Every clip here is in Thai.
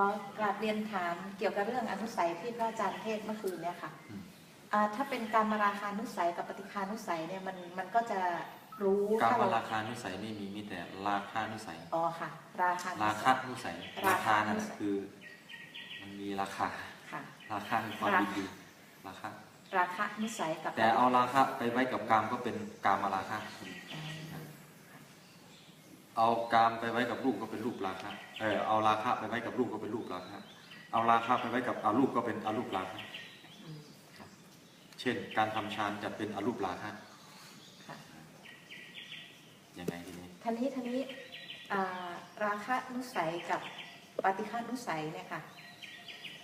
อกราบเรียนถามเกี่ยวกับเรื่องอนุสัยที่พระอาจารย์เทศน์เมื่อคืนเนี่ยค่ะอืมอ่าถ้าเป็นการมาราคานุสัยกับปฏิคานุสัยเนี่ยมันมันก็จะรู้การถ้าว่าเราราคานุสัยไม่มีมีแต่ราคานุสัยอ๋อค่ะ ราคานุราสัคายนุสัยราราคาคานั่นแหละนุสัยคือ มันมีราคาค่ะราคาคือความราดีดีราคาราคานุสัยกับแต่เอาราคาไปไว้กับกามก็เป็นกามมาราคาอืม เอากามไปไว้กับรูปก็เป็นรูปราคะเออเอาราคะไปไว้กับรูปก็เป็นรูปราคะเอาราคะไปไว้กับอารูปก็เป็นอารูปราคะอืมค่ะเช่น การทำฌานจะเป็นอารูปราคะค่ะยังไงทีนี้ท่านี้ท่านี้อ่าราคานุสัยกับปฏิฆานุสัยเนี่ยค่ะ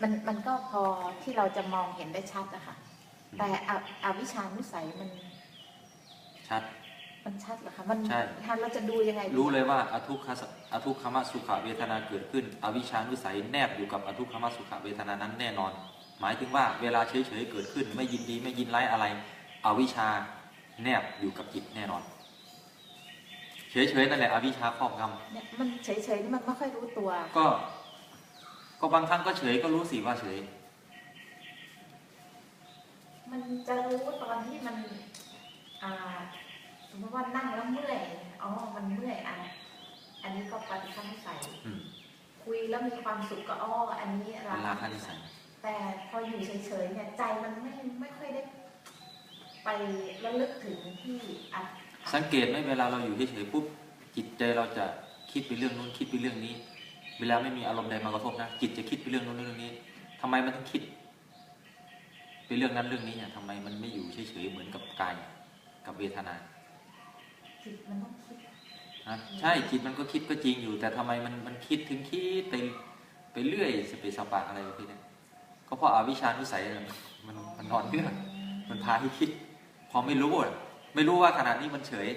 มันมันก็พอที่เราจะมองเห็นได้ชัดนะคะแต่ออวิชานุสัยมัน ชัด มันชัดเหรอคะมันใช่ท่านเราจะดูยังไงดีรู้เลยว่าอทุกขสอทุกขมสุขเวทนาเกิดขึ้น อวิชานุสัยแนบอยู่กับอทุกขมสุขเวทนานั้นแน่นอน หมายถึงว่าเวลาเฉยๆเกิดขึ้น ไม่ยินดีไม่ยินร้ายอะไร อวิชาแนบอยู่กับจิตแน่นอน เฉยๆนั่นแหละอวิชาครอบงเนี่ยมันเฉยๆนี่มันไม่ค่อยรู้ตัวำก็ ก็บางครั้งก็เฉยก็รู้สิว่าเฉย มันจะรู้ตอนที่มันอ่า สมมติว่านั่งแล้วเมื่อยอ๋อมันเมื่อยอะอันนี้ก็ปฏิฆานุสัยอืมคุยแล้วมีความสุขก็อ้ออันนี้ราเป็นราคาคานิสัยแต่พออยู่เฉยๆเนี่ยใจมันไม่ไม่ค่อยได้ ไประลึกถึงที่อะสังเกตไหมเวลาเราอยู่เฉยๆปุ๊บจิตใจเราจะคิดไปเรื่องนู้นคิดไปเรื่องนี้ เวลาไม่มีอารมณ์ใดมากระทบนะจิตจะคิดไปเรื่องนู้นเรื่องนี้ทำไมมันถึงคิดไปเรื่องนั้นเรื่องนี้เนี่ยทำไมมันไม่อยู่เฉยๆเหมือนกับกายกับเวทนา จิตมันต้องคิดนะใช่จิตมันก็คิดก็จริงอยู่ แต่ทำไมมันมันคิดถึงคิดไปไปเรื่อยสเปสปะอะไรแบบนี้ก็เพราะอาวิชชานุสัยมันมันนอนเนื่องมันพาให้คิด พอไม่รู้อะไม่รู้ว่าขณะนี้มันเฉย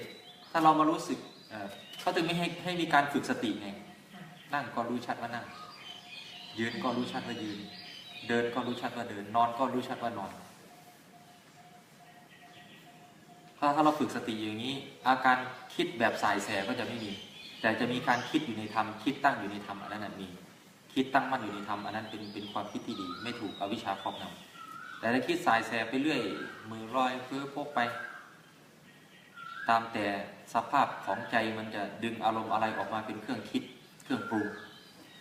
ถ้าเรามารู้สึกเอ่อเขาถึงไม่ให้ให้มีการฝึกสติไงนั่งก็รู้ชัดว่านั่งยืนก็รู้ชัดว่ายืน เดินก็รู้ชัดว่าเดิน นอนก็รู้ชัดว่านอน ถ้าถ้าเราฝึกสติอย่างนี้ อาการคิดแบบสายแสก็จะไม่มี แต่จะมีการคิดอยู่ในธรรมคิดตั้งอยู่ในธรรมอันนั้นมีคิดตั้งมั่นอยู่ในธรรมอันนั้นเป็นเป็นความคิดที่ดี ไม่ถูกอวิชชาครอบงำแต่ถ้าคิดสายแสไปเรื่อย มือลอยเพื่อพกไป ตามแต่สภาพของใจมันจะดึงอารมณ์อะไรออกมาเป็นเครื่องคิดเครื่องปรุง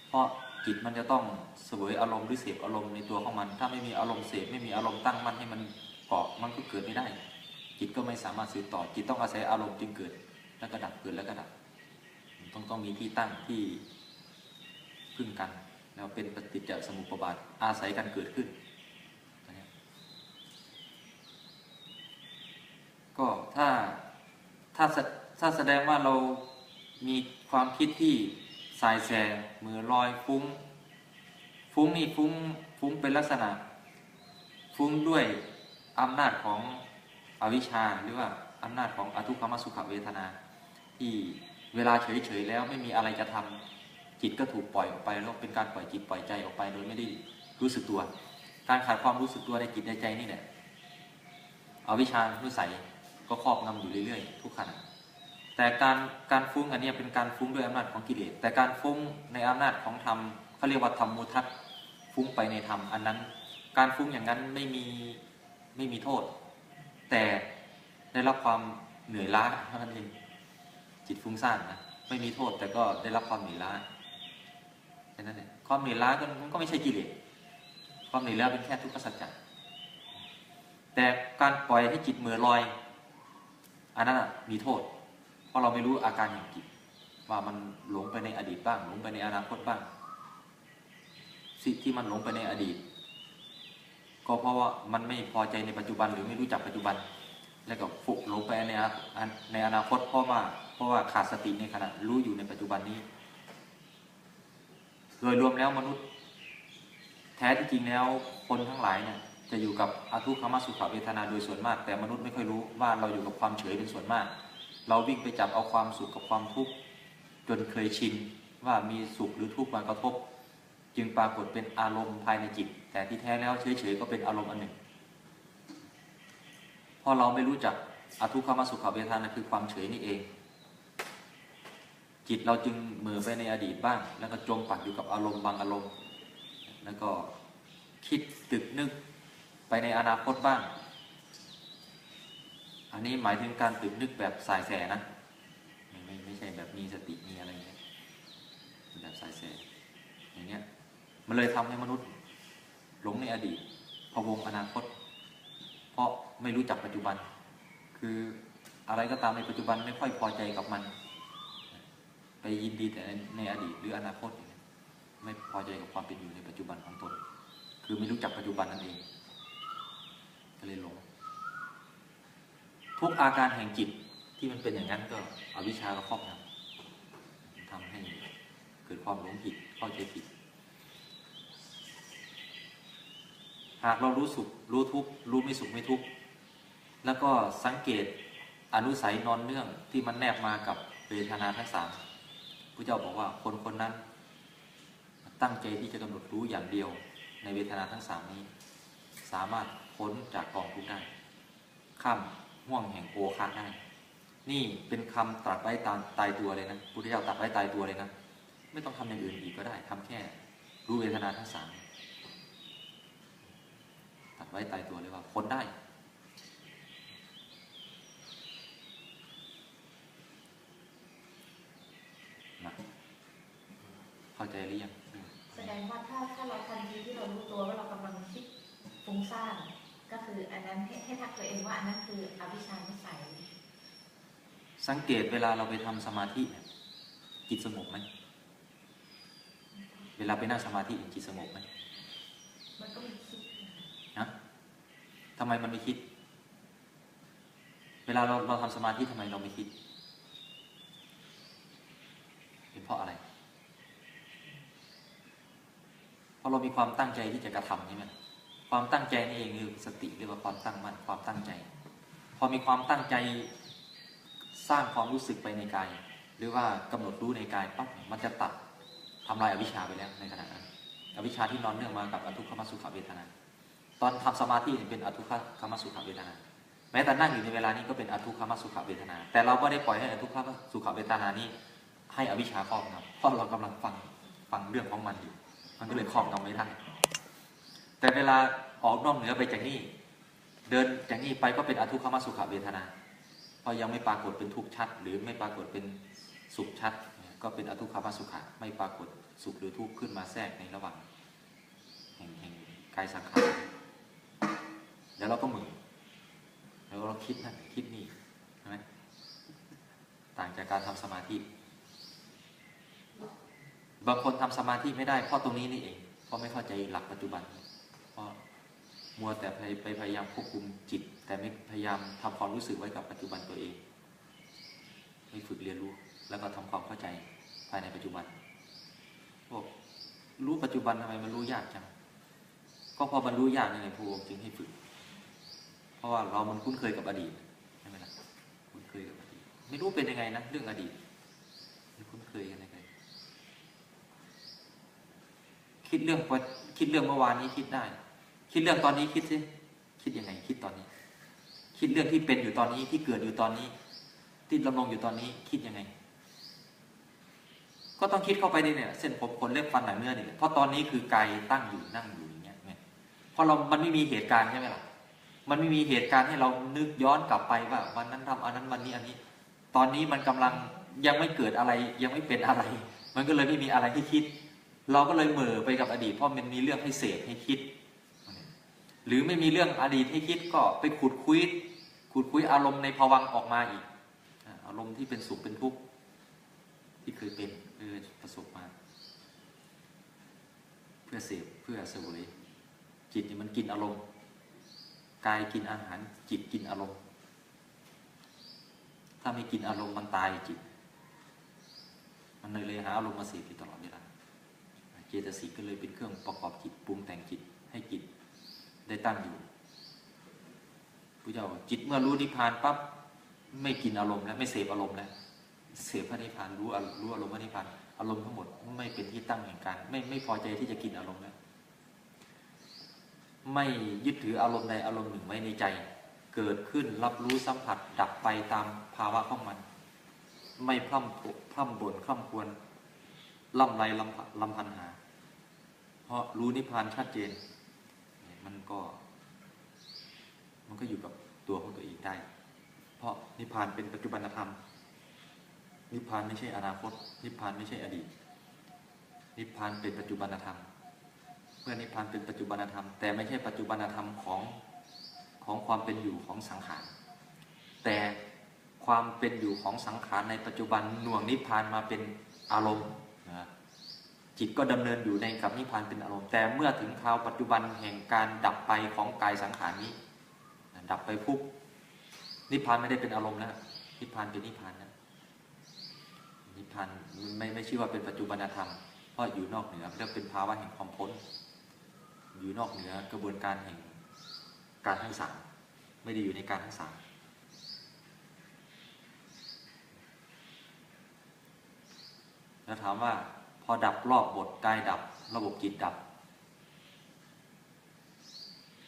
เพราะจิตมันจะต้องเสวยอารมณ์หรือเสพอารมณ์ในตัวของมัน ถ้าไม่มีอารมณ์เสพไม่มีอารมณ์ตั้งมั่นให้มันเกาะมันก็เกิดไม่ได้ จิตก็ไม่สามารถสืบต่อ จิตต้องอาศัยอารมณ์จึงเกิด แล้วก็ดับเกิดแล้วก็ดับ ต้องต้องมีที่ตั้งที่พึ่งกัน แล้วเป็นปฏิจจสมุปบาทอาศัยกันเกิดขึ้น ก็ถ้าถ้าแสถ้าแสดงว่าเรามีความคิดที่สายแสมือลอยฟุ้ง ฟุ้งนี่ฟุ้งฟุ้งเป็นลักษณะ ฟุ้งด้วยอำนาจของ อวิชชาหรือว่าอำนาจของอทุกขมสุขเวทนา ที่เวลาเฉยๆแล้วไม่มีอะไรจะทำจิตก็ถูกปล่อยออกไปแล้วเป็นการปล่อยจิตปล่อยใจออกไปโดยไม่ได้รู้สึกตัว การขาดความรู้สึกตัวในจิตในใจนี่เนี่ยอวิชชานุสัยก็ครอบงำอยู่เรื่อย ๆ ทุกขณะแต่การการฟุ้งอันนี้เป็นการฟุ้งด้วยอำนาจของกิเลสแต่การฟุ้งในอำนาจของธรรมเขาเรียกว่าธรรมมุทัศฟุ้งไปในธรรมอันนั้น การฟุ้งอย่างนั้นไม่มีไม่มีโทษ แต่ได้รับความเหนื่อยล้าเท่านั้นเองจิตฟุ้งซ่านนะไม่มีโทษแต่ก็ได้รับความเหนื่อยล้าแค่นั้นเองความเหนื่อยล้าก็มันก็ไม่ใช่กิเลสความเหนื่อยล้าเป็นแค่ทุกขสัจจะแต่การปล่อยให้จิตเมื่อลอยอันนั้นมีโทษ เพราะเราไม่รู้อาการอย่างจิต ว่ามันหลงไปในอดีตบ้าง หลงไปในอนาคตบ้างสิ่งที่มันหลงไปในอดีต ก็เพราะว่ามันไม่พอใจในปัจจุบันหรือไม่รู้จักปัจจุบัน แล้วก็ฟุกหลงไปในอนในอนาคตเพราะว่าเพราะว่าขาดสติในขณะรู้อยู่ในปัจจุบันนี้ โดยรวมแล้วมนุษย์ แท้ที่จริงแล้วคนทั้งหลายเนี่ยจะอยู่กับอาทุกขมสุขเวทนาโดยส่วนมาก แต่มนุษย์ไม่ค่อยรู้ว่าเราอยู่กับความเฉยเป็นส่วนมาก เราวิ่งไปจับเอาความสุขกับความทุกข์จนเคยชินว่ามีสุขหรือทุกข์มากระทบ จึงปรากฏเป็นอารมณ์ภายในจิต แต่ที่แท้แล้วเฉยๆก็เป็นอารมณ์อันหนึ่งเพราะเราไม่รู้จักอทุกขมสุขเวทนาคือความเฉยนี่เอง จิตเราจึงเหมือไปในอดีตบ้าง แล้วก็จมปักอยู่กับอารมณ์บางอารมณ์ แล้วก็คิดตึกนึกไปในอนาคตบ้าง อันนี้หมายถึงการตึกนึกแบบสายแสนะไม่ไม่ไม่ใช่แบบมีสติมีอะไรเงี้ยแบบสายแส มันเลยทำให้มนุษย์ หลงในอดีตพะวงอนาคต เพราะไม่รู้จักปัจจุบัน คืออะไรก็ตามในปัจจุบันไม่ค่อยพอใจกับมัน ไปยินดีแต่ในอดีตหรืออนาคต ไม่พอใจกับความเป็นอยู่ในปัจจุบันของตน คือไม่รู้จักปัจจุบันนั่นเองก็เลยหลงทุกอาการแห่งจิตที่มันเป็นอย่างนั้นก็อวิชชาก็ครอบงำทำให้เกิดความหลงผิดเข้าใจผิด หากเรารู้สุขรู้ทุกข์รู้ไม่สุขไม่ทุกข์แล้วก็สังเกตอนุสัยนอนเนื่องที่มันแนบมากับเวทนาทั้งสามพระเจ้าบอกว่าคนคนนั้น ตั้งใจที่จะกำหนดรู้อย่างเดียวในเวทนาทั้งสามนี้ สามารถพ้นจากกองทุกข์ได้ ข้ามห่วงแห่งโอคาได้ นี่เป็นคำตรัสไว้ตามตายตัวเลยนะพุทธเจ้าตรัสไว้ตายตัวเลยนะ ไม่ต้องทำอย่างอื่นอีกก็ได้ทำแค่รู้เวทนาทั้งสาม ไว้ตายตัวเลยว่าพ้นได้นะเข้าใจหรือยังแสดงว่าถ้าถ้าเราทันทีที่เรารู้ตัวว่าเรากำลังคิดฟุ้งซ่านก็คืออันนั้นให้ให้ทักตัวเองว่าอันนั้นคืออวิชชานิสัยสังเกตเวลาเราไปทำสมาธิเนี่ยจิตสงบไหมเวลาไปนั่งสมาธิจิตสงบไหมมันก็มีคิดนะ ทำไมมันไม่คิด เวลาเราเราทำสมาธิทำไมเราไม่คิด เป็นเพราะอะไร เพราะเรามีความตั้งใจที่จะกระทำใช่ไหมความตั้งใจนี่เองคือสติเรียกว่าความตั้งมั่นความตั้งใจ พอมีความตั้งใจสร้างความรู้สึกไปในกาย หรือว่ากำหนดรู้ในกายปั๊บมันจะตัดทำลายอวิชชาไปแล้วในขณะนั้นอวิชชาที่นอนเนื่องมากับอทุกขมสุขเวทนา ตอนทำสมาธิเนี่ยเป็นอทุกขมสุขเวทนาแม้แต่นั่งอยู่ในเวลานี้ก็เป็นอทุกขมสุขเวทนา แต่เราก็ได้ปล่อยให้อทุกขมสุขเวทนานี้ ให้อวิชชาครอบงำเพราะเรากำลังฟังฟังเรื่องของมันอยู่ มันก็เลยครอบงำไม่ได้แต่เวลาออกนอกเหนือไปจากนี้เดินจากนี้ไปก็เป็นอทุกขมสุขเวทนาเพราะยังไม่ปรากฏเป็นทุกข์ชัด หรือไม่ปรากฏเป็นสุขชัด ก็เป็นอทุกขมสุขะไม่ปรากฏสุขหรือทุกข์ขึ้นมาแทรกในระหว่างแห่งกายสังขาร เดี๋ยวเราก็มือ แล้วเราคิดนั่นคิดนี่ใช่ไหมต่างจากการทำสมาธิบางคนทำสมาธิไม่ได้เพราะตรงนี้นี่เองเพราะไม่เข้าใจหลักปัจจุบันเพราะมัวแต่ไปไปพยายามควบคุมจิต แต่ไม่พยายามทำความรู้สึกไว้กับปัจจุบันตัวเองไม่ฝึกเรียนรู้แล้วก็ทำความเข้าใจภายในปัจจุบันพวกรู้ปัจจุบันทำไมมันรู้ยากจังก็พอมันรู้ยากนี่แหละพระองค์จึงให้ฝึก เพราะว่าเรามันคุ้นเคยกับอดีตใช่ไหมล่ะคุ้นเคยกับอดีต ไม่รู้เป็นยังไงนะเรื่องอดีตไม่คุ้นเคยกันยังไงคิดเรื่องปัจคิดเรื่องเมื่อวานนี้คิดได้ คิดเรื่องตอนนี้คิดสิคิดยังไง คิดตอนนี้ คิดเรื่องที่เป็นอยู่ตอนนี้ที่เกิดอยู่ตอนนี้ ที่ดำรงอยู่ตอนนี้คิดยังไง ก็ต้องคิดเข้าไปในเนี่ยเส้นผมขนเล็บฟันหนังเนื้อนี่แหละเพราะตอนนี้คือกายตั้งอยู่นั่งอยู่อย่างเงี้ยเพราะเรา มันไม่มีเหตุการณ์ใช่ไหมล่ะ มันไม่มีเหตุการณ์ให้เรานึกย้อนกลับไปว่าวันนั้นทำอันนั้นวันนี้อันนี้ ตอนนี้มันกำลังยังไม่เกิดอะไร ยังไม่เป็นอะไร มันก็เลยไม่มีอะไรให้คิด เราก็เลยเหม่อไปกับอดีต เพราะมันมีเรื่องให้เสพให้คิด หรือไม่มีเรื่องอดีตให้คิดก็ไปขุดคุยขุดคุยอารมณ์ในภวังออกมาอีก อาอารมณ์ที่เป็นสุขเป็นทุกข์ที่เคยเป็นเคยประสบมา เพื่อเสพเพื่อเสวยจิตนี่มันกินอารมณ์ กายกินอาหารจิตกินอารมณ์ ถ้าไม่กินอารมณ์มันตายจิต มันเลยเลยหาอารมณ์มาเสพอยู่ตลอดเวลาเจตสิกก็เลยเป็นเครื่องประกอบจิตปรุงแต่งจิตให้จิตได้ตั้งอยู่พระเจ้าจิตเมื่อรู้นิพพานปั๊บไม่กินอารมณ์แล้วไม่เสพอารมณ์แล้วเสพพระนิพพานรู้รรู้อารมณ์พระนิพพานอารมณ์ทั้งหมดไม่เป็นที่ตั้งแห่งการไม่ไม่พอใจที่จะกินอารมณ์แล้ว ไม่ยึดถืออารมณ์ใดอารมณ์หนึ่งไว้ในใจ เกิดขึ้นรับรู้สัมผัสดับไปตามภาวะของมัน ไม่พร่ำพร่ำบ่นคร่ำควรล่ำไรลำลำพันหา เพราะรู้นิพพานชัดเจน มันก็ มันก็อยู่กับตัวของตัวเองได้ เพราะนิพพานเป็นปัจจุบันธรรม นิพพานไม่ใช่อนาคต นิพพานไม่ใช่อดีต นิพพานเป็นปัจจุบันธรรม เมื่อนิพพานเป็นปัจจุบันธรรม แต่ไม่ใช่ปัจจุบันธรรมของของความเป็นอยู่ของสังขาร แต่ความเป็นอยู่ของสังขารในปัจจุบันหน่วงนิพพานมาเป็นอารมณ์นะจิตก็ดำเนินอยู่ในกับนิพพานเป็นอารมณ์ แต่เมื่อถึงคราวปัจจุบันแห่งการดับไปของกายสังขารนี้ ดับไปปุ๊บนิพพานไม่ได้เป็นอารมณ์แล้วนิพพานเป็นนิพพานนะนิพพานไม่ไม่ชื่อว่าเป็นปัจจุบันธรรมเพราะอยู่นอกเหนือเรียกเป็นภาวะแห่งความพ้น อยู่นอกเหนือกระบวนการแห่งการทั้งสามไม่ได้อยู่ในการทั้งสามแล้วถามว่าพอดับรอบบทกายดับระบบจิตดับ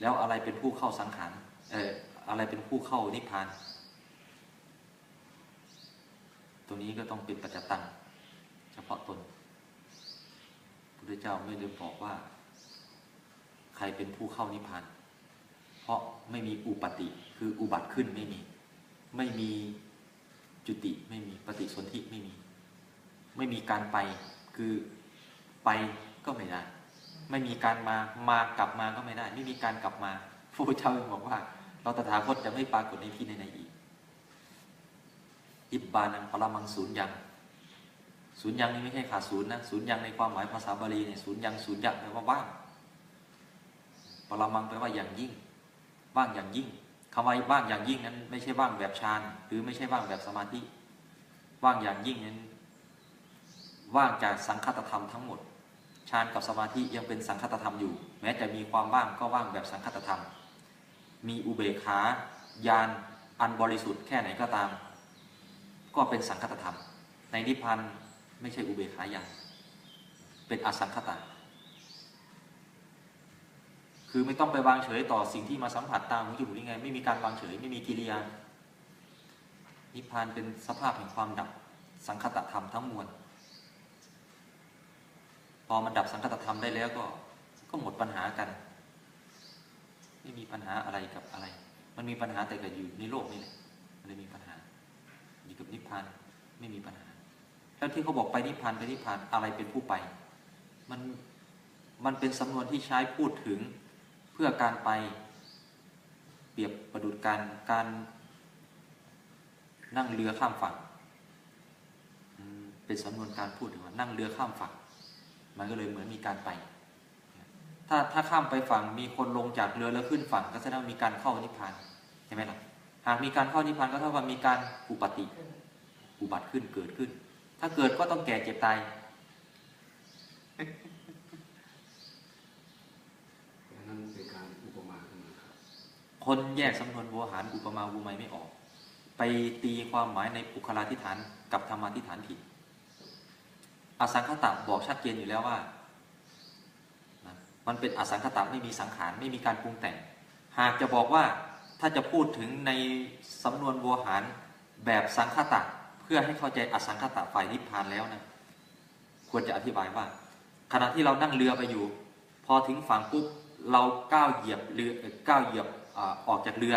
แล้วอะไรเป็นผู้เข้าสังขารเอออะไรเป็นผู้เข้านิพพาน ตรงนี้ก็ต้องเป็นปัจจตังเฉพาะตนพระพุทธเจ้าไม่ได้บอกว่า ใครเป็นผู้เข้านิพพาน เพราะไม่มีอุปติคืออุบัติขึ้นไม่มี ไม่มีจุติไม่มีปฏิสนธิไม่มี ไม่มีการไปคือไปก็ไม่ได้ ไม่มีการมามากลับมาก็ไม่ได้ ไม่มีการกลับมาพระพุทธเจ้าบอกว่า เราตถาคตจะไม่ปรากฏในที่ใดๆอีกอิบบานังปรมังศูนย์ยังศูนย์ยังนี่ไม่ใช่ขาดศูนย์นะศูนย์ยังในความหมายภาษาบาลีเนี่ยศูนย์ยังศูนย์ยังแปลว่าว่าง ปรมังแปลว่าอย่างยิ่ง ว่างอย่างยิ่งคำว่าว่างอย่างยิ่งนั้น ไม่ใช่ว่างแบบฌานหรือไม่ใช่ว่างแบบสมาธิ ว่างอย่างยิ่งนั้น ว่างจากสังคตธรรมทั้งหมดฌานกับสมาธิยังเป็นสังคตธรรมอยู่ แม้จะมีความว่างก็ว่างแบบสังคตธรรม มีอุเบกขาญาณอันบริสุทธิ์แค่ไหนก็ตาม ก็เป็นสังคตธรรม ในนิพพานไม่ใช่อุเบกขาญาณเป็นอสังคตะ คือไม่ต้องไปวางเฉยต่อสิ่งที่มาสัมผัสตามหูจมูกลิ้นไง ไม่มีการวางเฉยไม่มีกิริยา นิพพานเป็นสภาพแห่งความดับสังคตธรรมทั้งมวล พอมันดับสังคตธรรมได้แล้วก็ ก็หมดปัญหากัน ไม่มีปัญหาอะไรกับอะไร มันมีปัญหาแต่กับอยู่ในโลกนี่แหละ มันเลยมีปัญหา อยู่กับนิพพานไม่มีปัญหา แล้วที่เขาบอกไปนิพพานไปนิพพานอะไรเป็นผู้ไป มัน มันเป็นสำนวนที่ใช้พูดถึง เพื่อการไป เปรียบประดุจการการนั่งเรือข้ามฝั่งเป็นสำนวนการพูดถึงว่านั่งเรือข้ามฝั่ง มันก็เลยเหมือนมีการไป ถ้าถ้าข้ามไปฝั่งมีคนลงจากเรือแล้วขึ้นฝั่ง ก็แสดงว่ามีการเข้านิพพานใช่ไหมล่ะหากมีการเข้านิพพานก็เท่ากับมีการอุปติอุบัติขึ้นเกิดขึ้น ถ้าเกิดก็ต้องแก่เจ็บตาย อันนั้นเป็นการอุปมาขึ้นมาครับ คนแยกสำนวนโวหารอุปมาอุไมยไม่ออก ไปตีความหมายในปุคลาธิฐานกับธรรมาธิฐานผิด อสังคตะบอกชัดเจนอยู่แล้วว่า มันเป็นอสังคตะไม่มีสังขารไม่มีการปรุงแต่ง หากจะบอกว่าถ้าจะพูดถึงในสำนวนโวหารแบบสังคตะเพื่อให้เข้าใจอสังคตะฝ่ายนิพพานแล้วนะควรจะอธิบายว่า ขณะที่เรานั่งเรือไปอยู่ พอถึงฝั่งปุ๊บเราก้าวเหยียบเรือก้าวเหยียบ อออกจากเรือ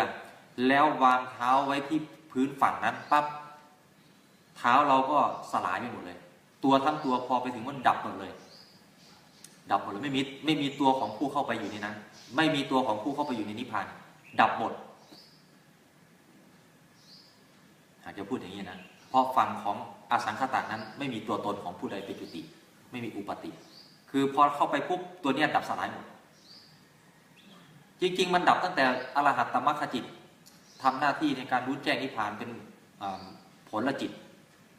แล้ววางเท้าไว้ที่พื้นฝั่งนั้นปั๊บเท้าเราก็สลายไปหมดเลย ตัวทั้งตัวพอไปถึงมันดับหมดเลย ดับหมดเลยไม่มีไม่มีตัวของผู้เข้าไปอยู่ในนั้น ไม่มีตัวของผู้เข้าไปอยู่ในนิพพาน ดับหมดหากจะพูดอย่างนี้นะเพราะฝั่งของอสังขตานั้น ไม่มีตัวตนของผู้ใดเป็นจุติ ไม่มีอุปติ คือพอเข้าไปปุ๊บตัวเนี้ยดับสลายหมด จริง ๆ มันดับตั้งแต่อรหัตตมรรคจิตทำหน้าที่ในการรู้แจ้งนิพพานเป็นอ่าผลจิต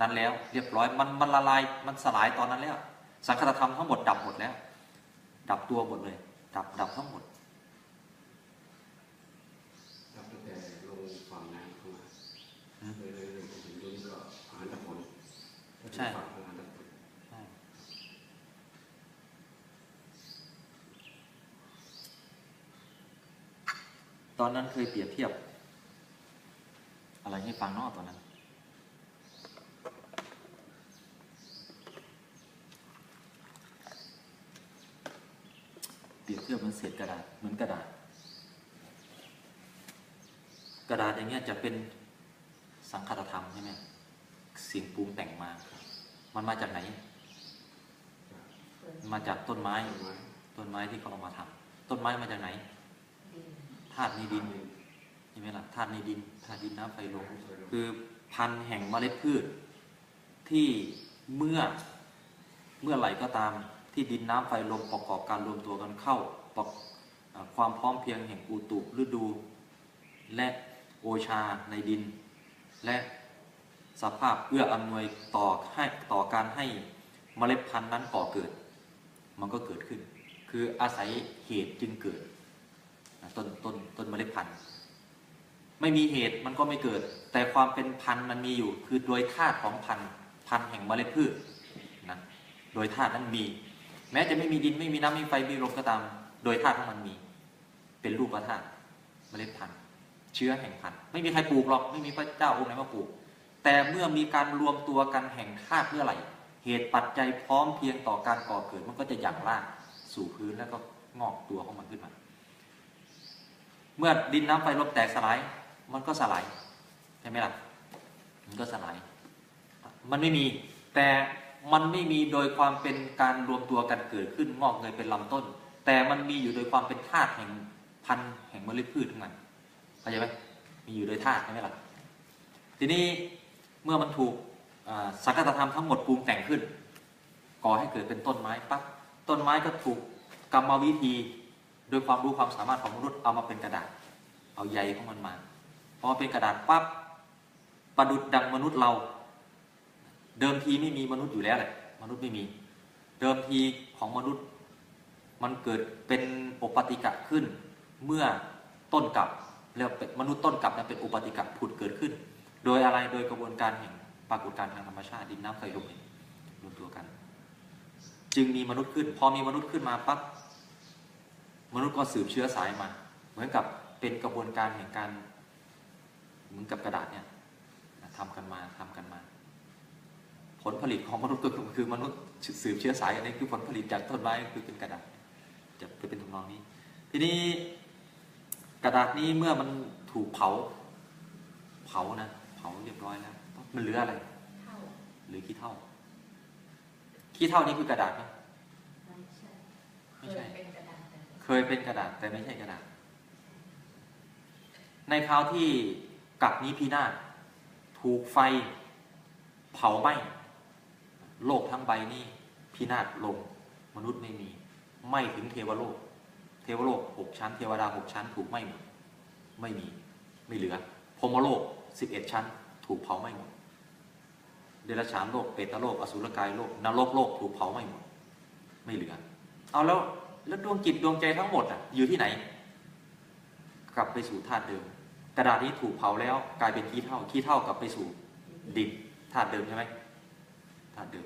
นั้นแล้ว เรียบร้อยมันมันละลายมันสลายตอนนั้นแล้ว สังคตธรรมทั้งหมดดับหมดแล้ว ดับตัวหมดเลย ดับดับทั้งหมดรับตั้งแต่ลงฝั่งน้ำเข้ามาอืมเลยเลยเลยไปถึงรุ่นก็อาหารตะผลใช่ ตอนนั้นเคยเปรียบเทียบ อะไรให้ฟังนอกตอนนั้น เปรียบเทียบเหมือนเศษกระดาษเหมือนกระดาษ กระดาษอย่างเงี้ยจะเป็นสังคตธรรมใช่ไหมสิ่งปรุงแต่งมา มันมาจากไหน มาจากต้นไม้ ต้นไม้ที่เขาเอามาทำต้นไม้มาจากไหน ตุในดินใช่ไหมล่ะธาตุในดินธาตุดินน้ำไฟลมคือพันแห่งเมล็ดพืช ที่เมื่อเมื่อไหร่ก็ตามที่ดินน้ำไฟลมประกอบการรวมตัวกันเข้าประอ่าความพร้อมเพียงแห่งอุตุฤดู และโอชาในดิน และสภาพเอื้ออำนวยต่อให้ต่อการให้เมล็ดพันธุ์นั้นก่อเกิด มันก็เกิดขึ้น คืออาศัยเหตุจึงเกิด ต้นต้นต้นเมล็ดพันธุ์ไม่มีเหตุมันก็ไม่เกิด แต่ความเป็นพันธุ์มันมีอยู่ คือโดยธาตุของพันธุ์พันธุ์แห่งเมล็ดพืชนะโดยธาตุนั้นมี แม้จะไม่มีดินไม่มีน้ำไม่มีไฟไม่มีลมก็ตาม โดยธาตุของมันมี เป็นรูปธาตุเมล็ดพันธุ์เชื้อแห่งพันธุ์ไม่มีใครปลูกหรอกไม่มีพระเจ้าองค์ไหนมาปลูก แต่เมื่อมีการรวมตัวกันแห่งธาตุเมื่อไหร่ เหตุปัจจัยพร้อมเพียงต่อการก่อเกิดมันก็จะหยั่งรากสู่พื้นแล้วก็งอกตัวของมันขึ้นมา เมื่อดินน้ำไฟลมแตกสลาย มันก็สลายใช่ไหมล่ะมันก็สลาย มันไม่มีแต่มันไม่มีโดยความเป็นการรวมตัวกันเกิดขึ้นงอกเงยเป็นลำต้น แต่มันมีอยู่โดยความเป็นธาตุแห่งพันธุ์แห่งเมล็ดพืชทั้งนั้นเข้าใจไหมมีอยู่โดยธาตุใช่ไหมล่ะทีนี้เมื่อมันถูกสังคตธรรมทั้งหมดปรุงแต่งขึ้นก่อให้เกิดเป็นต้นไม้ปั๊บต้นไม้ก็ถูกกรรมวิธี โดยความรู้ความสามารถของมนุษย์เอามาเป็นกระดาษ เอาใยของมันมาพอเป็นกระดาษปั๊บประดุดดังมนุษย์เรา เดิมทีไม่มีมนุษย์อยู่แล้วแหละมนุษย์ไม่มี เดิมทีของมนุษย์ มันเกิดเป็นอุปติกะขึ้น เมื่อต้นกับแล้วมนุษย์ต้นกับนั้นเป็นอุปติกะผุดเกิดขึ้น โดยอะไรโดยกระบวนการแห่งปรากฏการณ์ทางธรรมชาติดินน้ำไฟลมรวมตัวกัน จึงมีมนุษย์ขึ้น พอมีมนุษย์ขึ้นมาปั๊บ มนุษย์ก็สืบเชื้อสายมา เหมือนกับเป็นกระบวนการแห่งการเหมือนกับกระดาษเนี่ยทำกันมาทำกันมา ผลผลิตของมนุษย์ก็คือคือมนุษย์สืบเชื้อสายอันนี้คือผลผลิตจากต้นไม้ก็คือเป็นกระดาษจะเป็นทำนองนี้ ทีนี้กระดาษนี้เมื่อมันถูกเผา เผานะเผาเรียบร้อยแล้วมันเหลืออะไรเท่าหรือขี้เท่าขี้เท่านี้คือกระดาษไหมไม่ใช่ไม่ใช่ เคยเป็นกระดาษแต่ไม่ใช่กระดาษ ในคราวที่กับนี้พินาศถูกไฟเผาไหม้โลกทั้งใบนี่พินาศลงมนุษย์ไม่มี ไม่ถึงเทวโลก เทวโลกหกชั้น เทวดาหกชั้น ถูกไหม้หมดไม่มีไม่เหลือพมโลกสิบเอ็ดชั้น ถูกเผาไหม้หมดเดรัจฉานโลกเปตโลกอสุรกายโลกนรกโลกถูกเผาไหม้หมดไม่เหลือ เอาแล้ว แล้วดวงจิตดวงใจทั้งหมดอะอยู่ที่ไหน กลับไปสู่ธาตุเดิมกระดาษนี้ถูกเผาแล้ว กลายเป็นขี้เท่าขี้เท่ากลับไปสู่ดินธาตุเดิมใช่ไหมธาตุเดิม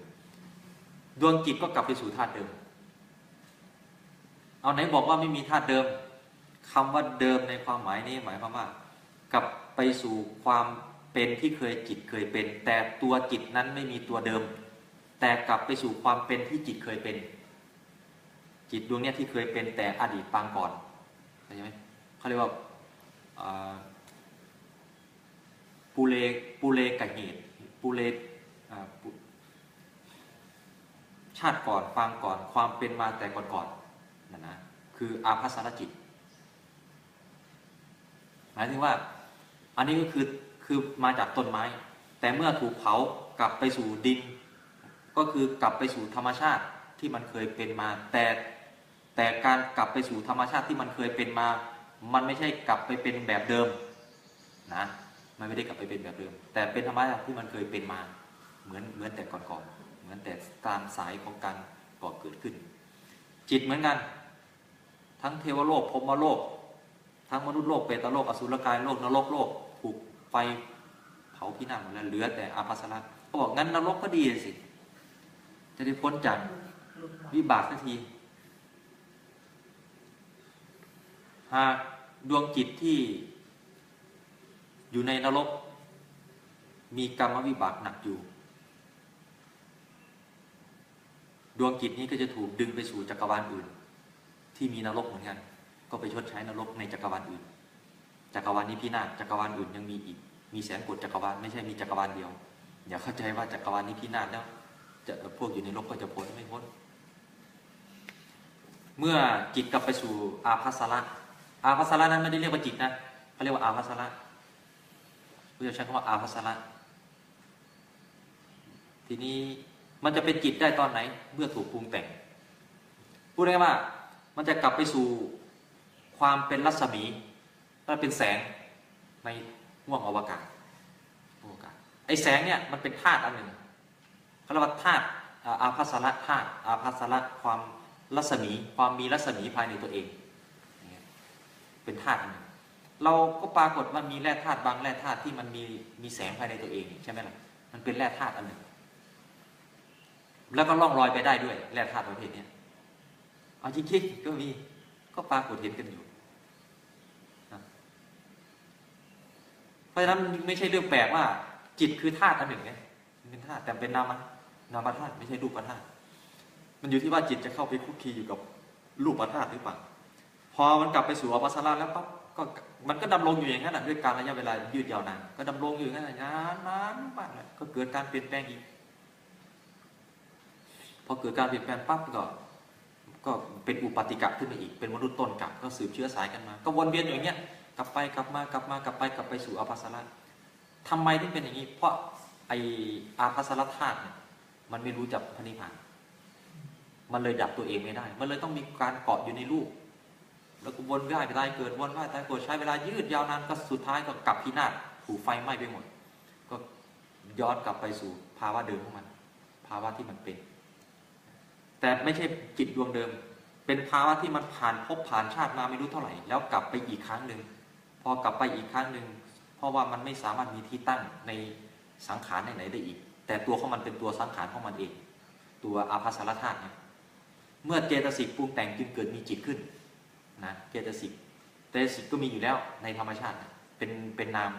ดวงจิตก็กลับไปสู่ธาตุเดิม เอาไหนบอกว่าไม่มีธาตุเดิมคำว่าเดิมในความหมายนี้หมายความว่า กลับไปสู่ความเป็นที่เคยจิตเคยเป็น แต่ตัวจิตนั้นไม่มีตัวเดิม แต่กลับไปสู่ความเป็นที่จิตเคยเป็น จิตดวงเนี้ยที่เคยเป็นแต่อดีตปางก่อนเข้าใจไหมเขาเรียกว่าปูเลปูเลกะเหตุปูเลชาติก่อนปางก่อนความเป็นมาแต่ก่อนก่อนๆนั่นนะคืออาภัสสารจิตหมายถึงว่าอันนี้ก็คือคือมาจากต้นไม้ แต่เมื่อถูกเผากลับไปสู่ดิน ก็คือกลับไปสู่ธรรมชาติที่มันเคยเป็นมาแต่ แต่การกลับไปสู่ธรรมชาติที่มันเคยเป็นมา มันไม่ใช่กลับไปเป็นแบบเดิมนะมันไม่ได้กลับไปเป็นแบบเดิม แต่เป็นธรรมชาติที่มันเคยเป็นมา เหมือนเหมือนแต่ก่อนๆเหมือนแต่ตามสายของการก่อเกิดขึ้น จิตเหมือนกัน ทั้งเทวโลกพรมโลก ทั้งมนุษย์โลกเปตโลกอสุรกายโลกนรกโลกถูกไฟเผาพินาศหมดแล้วเหลือแต่อาภัสระเขาบอกงั้นนรกก็ดีสิจะได้พ้นจากวิบากสักที หากดวงจิตที่อยู่ในนรก มีกรรมวิบากหนักอยู่ ดวงจิตนี้ก็จะถูกดึงไปสู่จักรวาลอื่น ที่มีนรกเหมือนกัน ก็ไปชดใช้นรกในจักรวาลอื่น จักรวาลนี้พินาศจักรวาลอื่นยังมีอีก มีแสนกดจักรวาลไม่ใช่มีจักรวาลเดียว อย่าเข้าใจว่าจักรวาลนี้พินาศแล้วจะพวกอยู่ในนรกก็จะพ้นไม่พ้นเมื่อจิตกลับไปสู่อาภัสระ อาภัสระนั้นไม่ได้เรียกว่าจิตนะเขาเรียกว่าอาภัสระเราจะใช้คำว่าอาภัสระทีนี้มันจะเป็นจิตได้ตอนไหน เมื่อถูกปรุงแต่ง พูดง่ายว่า มันจะกลับไปสู่ความเป็นรัศมีและเป็นแสงในห่วงอวกาศอวกาศไอ้แสงเนี่ยมันเป็นธาตุอันหนึ่งเขาเรียกว่าธาตุอาภัสระธาตุอาภัสระความรัศมี ความมีรัศมีภายในตัวเอง เป็นธาตุอันหนึ่งเราก็ปรากฏว่ามีแร่ธาตุบางแร่ธาตุที่มันมีมีแสงภายในตัวเองใช่ไหมล่ะมันเป็นแร่ธาตุอันหนึ่ง แล้วก็ล่องลอยไปได้ด้วยแร่ธาตุประเภทนี้เอาจริงๆก็มีก็ปรากฏเห็นกันอยู่เพราะฉะนั้นไม่ใช่เรื่องแปลกว่า จิตคือธาตุอันหนึ่งไงมันเป็นธาตุแต่เป็นนามะนามธาตุไม่ใช่รูปธาตุมันอยู่ที่ว่าจิตจะเข้าไปคุกคีอยู่กับรูปธาตุหรือเปล่า พอมันกลับไปสู่อภัสราแล้วปั๊บก็มันก็ดำรงอยู่อย่างนั้นด้วยการระยะเวลายืดยาวนานก็ดำรงอยู่อย่างนั้นนานนานมากเลยก็เกิดการเปลี่ยนแปลงอีกพอเกิดการเปลี่ยนแปลงปั๊บก็ก็เป็นอุปาติกะขึ้นมาอีก เป็นมนุษย์ต้นกลับก็สืบเชื้อสายกันมา ก็วนเวียนอยู่อย่างเงี้ย กลับไปกลับมากลับมากลับไปกลับไปสู่อาภัสระทำไมถึงเป็นอย่างนี้ เพราะไออาภัสรธาตุเนี่ยมันไม่รู้จักพระนิพพาน มันเลยดับตัวเองไม่ได้ มันเลยต้องมีการเกาะอยู่ในรูป แล้วก็วนว่ายไปตายเกิดวนว่ายตายเกิดใช้เวลายืดยาวนานก็สุดท้ายก็กลับพินาศถูกไฟไหม้ไปหมด ก็ย้อนกลับไปสู่ภาวะเดิมของมัน ภาวะที่มันเป็น แต่ไม่ใช่จิตดวงเดิม เป็นภาวะที่มันผ่านภพผ่านชาติมาไม่รู้เท่าไหร่ แล้วกลับไปอีกครั้งหนึ่งพอกลับไปอีกครั้งหนึ่งเพราะว่ามันไม่สามารถมีที่ตั้งในสังขารไหนได้อีก แต่ตัวของมันเป็นตัวสังขารของมันเอง ตัวอาภัสรธาตุเนี่ยเมื่อเจตสิกปรุงแต่งจึงเกิดมีจิตขึ้น นะเจตสิกเจตสิกก็มีอยู่แล้วในธรรมชาติ เป็นเป็นนาม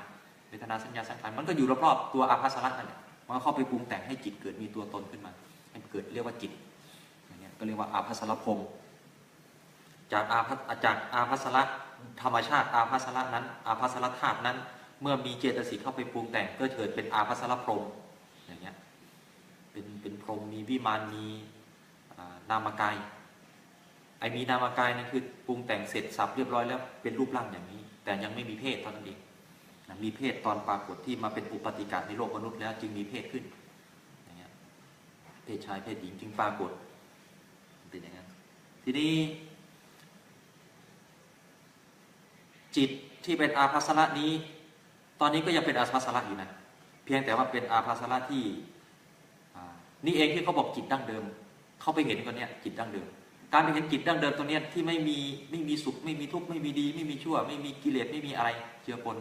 เวทนาสัญญาสังขารมันก็อยู่รอบๆตัวอาภัสรนั่นแหละมันก็เข้าไปปรุงแต่งให้จิตเกิดมีตัวตนขึ้นมาให้เกิดเรียกว่าจิตอย่างเงี้ยก็เรียกว่าอาภัสรพรมจากอาภัสจากอาภัสรธรรมชาติอาภัสรนั้น อาภัสรธาตุนั้น เมื่อมีเจตสิกเข้าไปปรุงแต่งก็เกิดเป็นอาภัสรพรมอย่างเงี้ยเป็นเป็นพรมมีวิมานมีนามกาย อ้มีนามกายนั่นคือปรุงแต่งเสร็จสับเรียบร้อยแล้วเป็นรูปร่างอย่างนี้ แต่ยังไม่มีเพศเท่านั้นเองมีเพศตอนปรากฏที่มาเป็นอุปติกาในโลกมนุษย์แล้วจึงมีเพศขึ้นอย่างเงี้ยเพศชายเพศหญิงจึงปรากฏเป็นอย่างนั้นทีนี้ จิตที่เป็นอาภัสระนี้ ตอนนี้ก็ยังเป็นอาภัสระอยู่นะเพียงแต่ว่าเป็นอาภัสระที่นี่เองที่เขาบอกจิตดั้งเดิม เขาไปเห็นกันเนี่ยจิตดั้งเดิม การไปเห็นจิตดั้งเดิมตัวเนี้ยที่ไม่มีไม่มีสุข ไม่มีทุกข์ไม่มีดี ไม่มีชั่ว ไม่มีกิเลสไม่มีอะไรเจือปน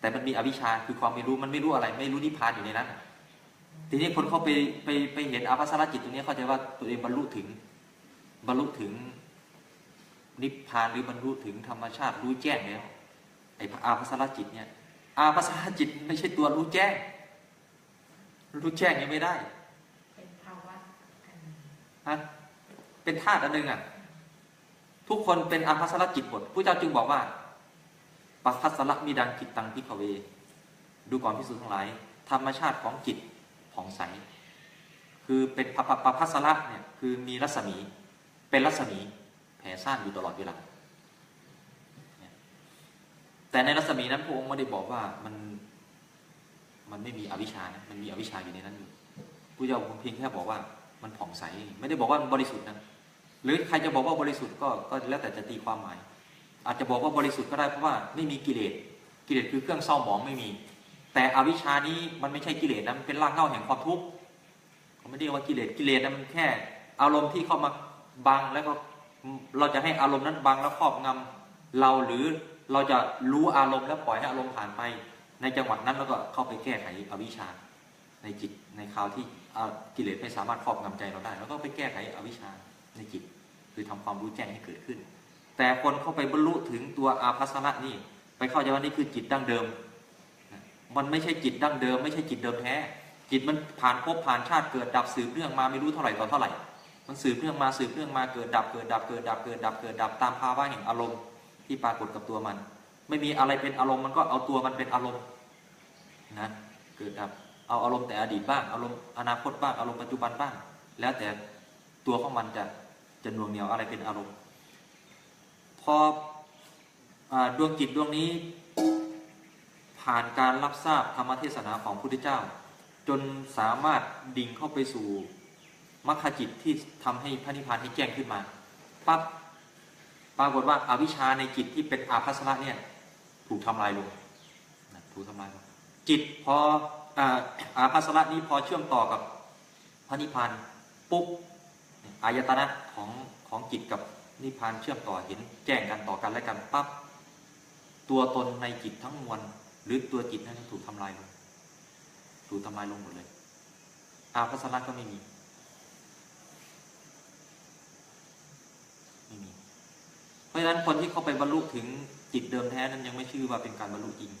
แต่มันมีอวิชชาคือความไม่รู้มันไม่รู้อะไร ไม่รู้นิพพานอยู่ในนั้น ทีนี้คนเขาไปไปไปเห็นอาภัสรจิตตรงนี้เข้าใจว่าตัวเองบรรลุถึง บรรลุถึงนิพพานหรือบรรลุถึงธรรมชาติรู้แจ้งแล้วไอ้อาภัสรจิตเนี่ย อาภัสรจิตไม่ใช่ตัวรู้แจ้ง รู้แจ้งยังไม่ได้เป็นภาวะอันหนึ่งฮะ เป็นธาตุอันหนึ่งอะทุกคนเป็นอภัสรจิตหมดผู้เจ้าจึงบอกว่าปัสสระมีดังจิตตังพิกเว ดูก่อนพิสูจน์ทั้งหลาย ธรรมชาติของจิตผ่องใส คือเป็นปปปพัสสระเนี่ยคือมีรัศมี เป็นรัศมีแผ่ซ่านอยู่ตลอดเวลาแต่ในรัศมีนั้นพระองค์ไม่ได้บอกว่ามันมันไม่มีอวิชชานะมันมีอวิชชาอยู่ในนั้นอยู่ผู้เจ้าเพียงแค่บอกว่ามันผ่องใส ไม่ได้บอกว่ามันบริสุทธิ์นะ หรือใครจะบอกว่าบริสุทธิ์ก็ก็แล้วแต่จะตีความหมาย อาจจะบอกว่าบริสุทธิ์ก็ได้เพราะว่าไม่มีกิเลสกิเลสคือเครื่องเศร้าหมองไม่มี แต่อวิชานี้มันไม่ใช่กิเลสนะมันเป็นรากเหง้าแห่งความทุกข์เขาไม่ได้เรียกว่ากิเลสกิเลสนะมันแค่ อารมณ์ที่เข้ามาบังแล้วก็เราจะให้อารมณ์นั้นบังแล้วครอบงำเราหรือเราจะรู้อารมณ์แล้วปล่อยให้อารมณ์ผ่านไป ในจังหวะนั้นแล้วก็เข้าไปแก้ไขอวิชชา ในจิตในคราวที่กิเลสไม่สามารถครอบงำใจเราได้ แล้วก็ไปแก้ไขอวิชชาในจิต คือทำความรู้แจ้งให้เกิดขึ้น แต่คนเข้าไปบรรลุถึงตัวอาภัสระนี่ไปเข้าใจว่านี่คือจิตดั้งเดิม มันไม่ใช่จิตดั้งเดิม ไม่ใช่จิตเดิมแท้ จิตมันผ่านภพผ่านชาติเกิดดับสืบเนื่องมาไม่รู้เท่าไหร่ต่อเท่าไหร่ มันสืบเนื่องมาสืบเนื่องมาเกิดดับเกิดดับเกิดดับเกิดดับเกิดดับตามภาวะแห่งอารมณ์ที่ปรากฏกับตัวมัน ไม่มีอะไรเป็นอารมณ์มันก็เอาตัวมันเป็นอารมณ์นะเกิดดับเอาอารมณ์แต่อดีตบ้างอารมณ์อนาคตบ้างอารมณ์ปัจจุบันบ้าง แล้วแต่ตัวของมันจะ จะหน่วงเหนียวอะไรเป็นอารมณ์ พออดวงจิตดวงนี้ผ่านการรับทราบธรรมเทศนาของพระพุทธเจ้า จนสามารถดิ่งเข้าไปสู่มรรคจิตที่ทำให้พระนิพพานให้แจ้งขึ้นมาปั๊บปรากฏว่าอาวิชชาในจิตที่เป็นอาภัสระเนี่ยถูกทำลายลงถูกทำลายลงจิตพออาอาภัสระนี้พอเชื่อมต่อกับพระนิพพานปุ๊บอายตนะ ของของจิตกับนิพพานเชื่อมต่อเห็นแจ้งกันต่อกันและกันปั๊บตัวตนในจิตทั้งมวลหรือตัวจิตนั้นถูกทำลายลงถูกทำลายลงหมดเลย อาภัสระก็ไม่มีไม่มี เพราะฉะนั้นคนที่เข้าไปบรรลุถึงจิตเดิมแท้นั้นยังไม่ชื่อว่าเป็นการบรรลุจริง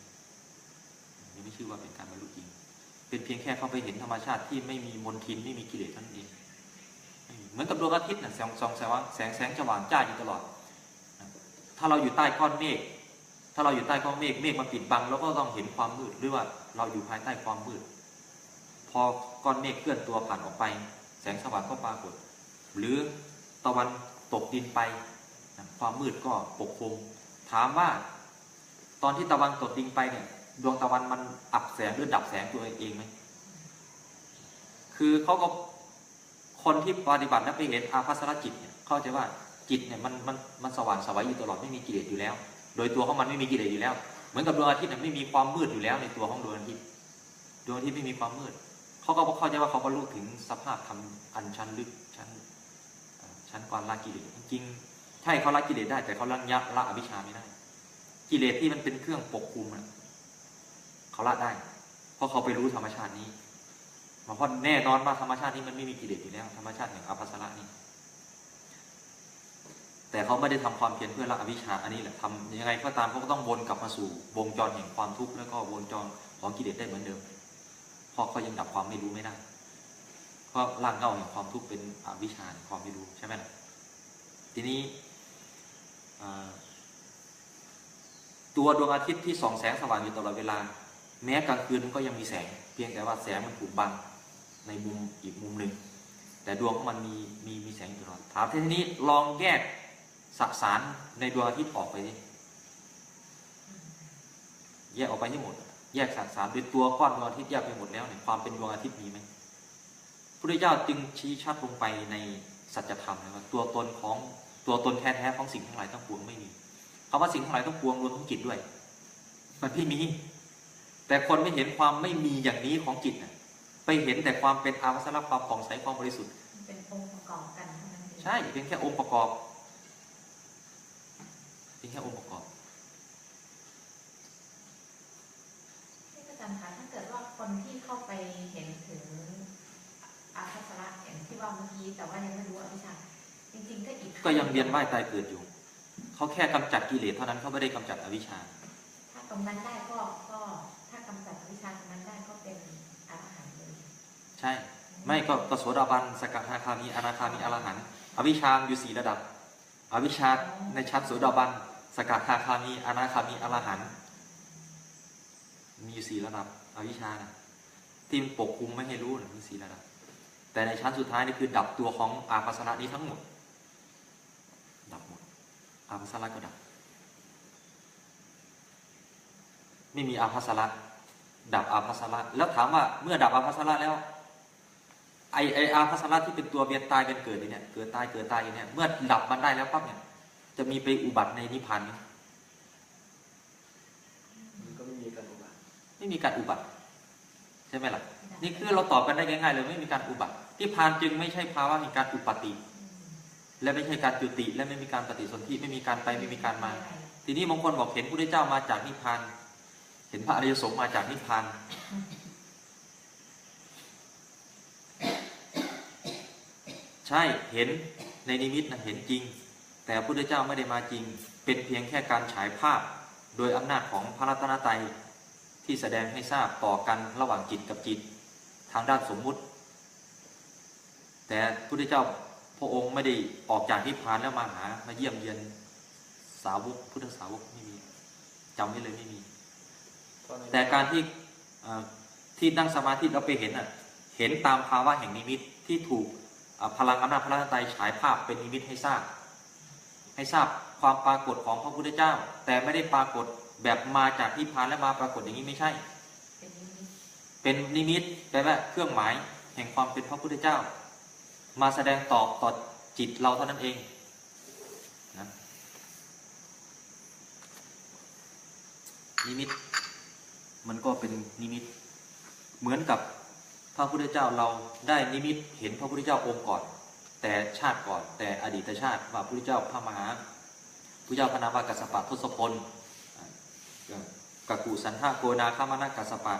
ยังไม่ชื่อว่าเป็นการบรรลุจริง เป็นเพียงแค่เข้าไปเห็นธรรมชาติที่ไม่มีมนทินไม่มีกิเลสท่านั้นเอง เหมือนกับดวงอาทิตย์นะแสงสองแสงแสงแสงสว่างจ้าอยู่ตลอด ถ้าเราอยู่ใต้ก้อนเมฆถ้าเราอยู่ใต้ก้อนเมฆเมฆมันปิดบังเราก็ต้องเห็นความมืดหรือว่าเราอยู่ภายใต้ความมืด พอก้อนเมฆเคลื่อนตัวผ่านออกไป แสงสว่างก็ปรากฏ หรือตะวันตกดินไป ความมืดก็ปกคลุมถามว่า ตอนที่ตะวันตกดินไปเนี่ยดวงตะวันมันอับแสงหรือดับแสงตัวเองไหมคือเขาก็ คนที่ปฏิบัติแล้วไปเห็นอาภัสรจิตเนี่ยเข้าใจว่าจิตเนี่ยมันมันมันสว่างสวัยอยู่ตลอดไม่มีกิเลสอยู่แล้ว โดยตัวของมันไม่มีกิเลสอยู่แล้ว เหมือนกับดวงอาทิตย์เนี่ยไม่มีความมืดอยู่แล้วในตัวของดวงอาทิตย์ดวงอาทิตย์ไม่มีความมืดเขาก็เข้าใจว่าเขาบรรลุถึงสภาพธรรมอันชั้นลึกชั้นชั้นกว่าละกิเลสจริงๆใช่เขาละกิเลสได้ แต่เขาละยะละอวิชชาไม่ได้ กิเลสที่มันเป็นเครื่องปกคุมอะเขาละได้ เพราะเขาไปรู้ธรรมชาตินี้ เพราะแน่นอนว่าธรรมชาตินี้มันไม่มีกิเลสอยู่แล้วธรรมชาติแห่งอภัสระนี้แต่เขาไม่ได้ทำความเพียรเพื่อละอวิชชาอันนี้แหละทำยังไงก็ตามเขาก็ต้องวนกลับมาสู่วงจรแห่งความทุกข์แล้วก็วงจรของกิเลสได้เหมือนเดิมเพราะเขายังดับความไม่รู้ไม่ได้เพราะร่างเงาแห่งความทุกข์เป็นอวิชชาความไม่รู้ใช่ไหมล่ะทีนี้ตัวดวงอาทิตย์ที่ส่องแสงสว่างอยู่ตลอดเวลา แม้กลางคืนมันก็ยังมีแสง เพียงแต่ว่าแสงมันถูกบัง ในมุมอีกมุมหนึ่งแต่ดวงของมันมีมีมีแสงตลอดถามทีนี้ลองแยกสสารในดวงอาทิตย์ออกไปดิแยกออกไปให้หมด แยกสสารโดยตัวก้อนดวงอาทิตย์แยกไปหมดแล้วเนี่ยความเป็นดวงอาทิตย์มีไหมพระพุทธเจ้าจึงชี้ชัดลงไปในสัจธรรมเลยว่าตัวตนของตัวตนแท้ๆของสิ่งทั้งหลายทั้งปวงไม่มีคำว่าสิ่งทั้งหลายทั้งปวงรวมทั้งจิตด้วย มันไม่มี แต่คนไม่เห็นความไม่มีอย่างนี้ของจิตน่ะ ไปเห็นแต่ความเป็นอาวัสระความผ่องใสความบริสุทธิ์เป็นองค์ประกอบกันเท่านั้นเองใช่เป็นแค่องค์ประกอบเป็นแค่องค์ประกอบที่อาจารย์คะถ้าเกิดว่าคนที่เข้าไปเห็นถึงอาภัสระอย่างที่ว่าเมื่อกี้แต่ว่ายังไม่รู้อวิชชาจริงๆก็อีกก็ยังเวียนว่ายตายเกิดอยู่เขาแค่กำจัดกิเลสเท่านั้นเขาไม่ได้กำจัดอวิชชาถ้าตรงนั้นได้ก็ก็ ใช่ ไม่ก็กโสดาบันสกทาคามีอนาคามีอรหันต์อวิชชาอยู่สี่ระดับ อวิชาในชั้นโสดาบันสกทาคามีอนาคามีอรหันต์มีอยู่สี่ระดับ อวิชานะที่มันปกคุมไม่ให้รู้นะมีสี่ระดับ แต่ในชั้นสุดท้ายนี่คือดับตัวของอาภัสระนี้ทั้งหมด ดับหมด อาภัสระก็ดับ ไม่มีอาภัสระดับอาภัสระแล้วถามว่าเมื่อดับอาภัสระแล้ว ไอไออาภัสระที่เป็นตัวเวียนตายเป็นเกิดเนี่ยเกิดตายเกิดตายอย่างเนี่ยเมื่อดับมันได้แล้วปั๊บเนี่ย จะมีไปอุบัติในนิพพานไหมมันก็ไม่มีการอุบัติไม่มีการอุบัติใช่ไหมล่ะนี่คือเราตอบกันได้ง่ายๆเลยไม่มีการอุบัตินิพพานจึงไม่ใช่ภาวะแห่งการอุปติ และไม่ใช่การจุติ และไม่มีการปฏิสนธิไม่มีการไปไม่มีการมา ทีนี้บางคนบอกเห็นพระพุทธเจ้ามาจากนิพพานเห็นพระอริยสงฆ์มาจากนิพพาน ใช่เห็นในนิมิตนะเห็นจริง แต่พระพุทธเจ้าไม่ได้มาจริง เป็นเพียงแค่การฉายภาพ โดยอำนาจของพระรัตนตรัยที่แสดงให้ทราบต่อกันระหว่างจิตกับจิต ทางด้านสมมุติ แต่พระพุทธเจ้าพระองค์ไม่ได้ออกจากนิพพานแล้วมาหามาเยี่ยมเยียนสาวกพุทธสาวกไม่มีจำไว้เลยไม่มี แต่การที่ที่นั่งสมาธิเราไปเห็นอะเห็นตามภาวะแห่งนิมิตที่ถูก พลังอำนาจพระราชไตรฉายภาพเป็นนิมิตให้ทราบ ให้ทราบความปรากฏของพระพุทธเจ้า แต่ไม่ได้ปรากฏแบบมาจากนิพพานและมาปรากฏอย่างนี้ไม่ใช่ เป็นนิมิตเป็นนิมิตแปลว่าเครื่องหมายแห่งความเป็นพระพุทธเจ้า มาแสดงตอบต่อจิตเราเท่านั้นเองนะนิมิต มันก็เป็นนิมิตเหมือนกับ พระพุทธเจ้าเราได้นิมิตเห็นพระพุทธเจ้าองค์ก่อน แต่ชาติก่อนแต่อดีตชาติว่าพระพุทธเจ้าพระมหาพระเจ้าพระนามว่ากัสปะทศพลกักูสันทาโกนาคามานากัสปะ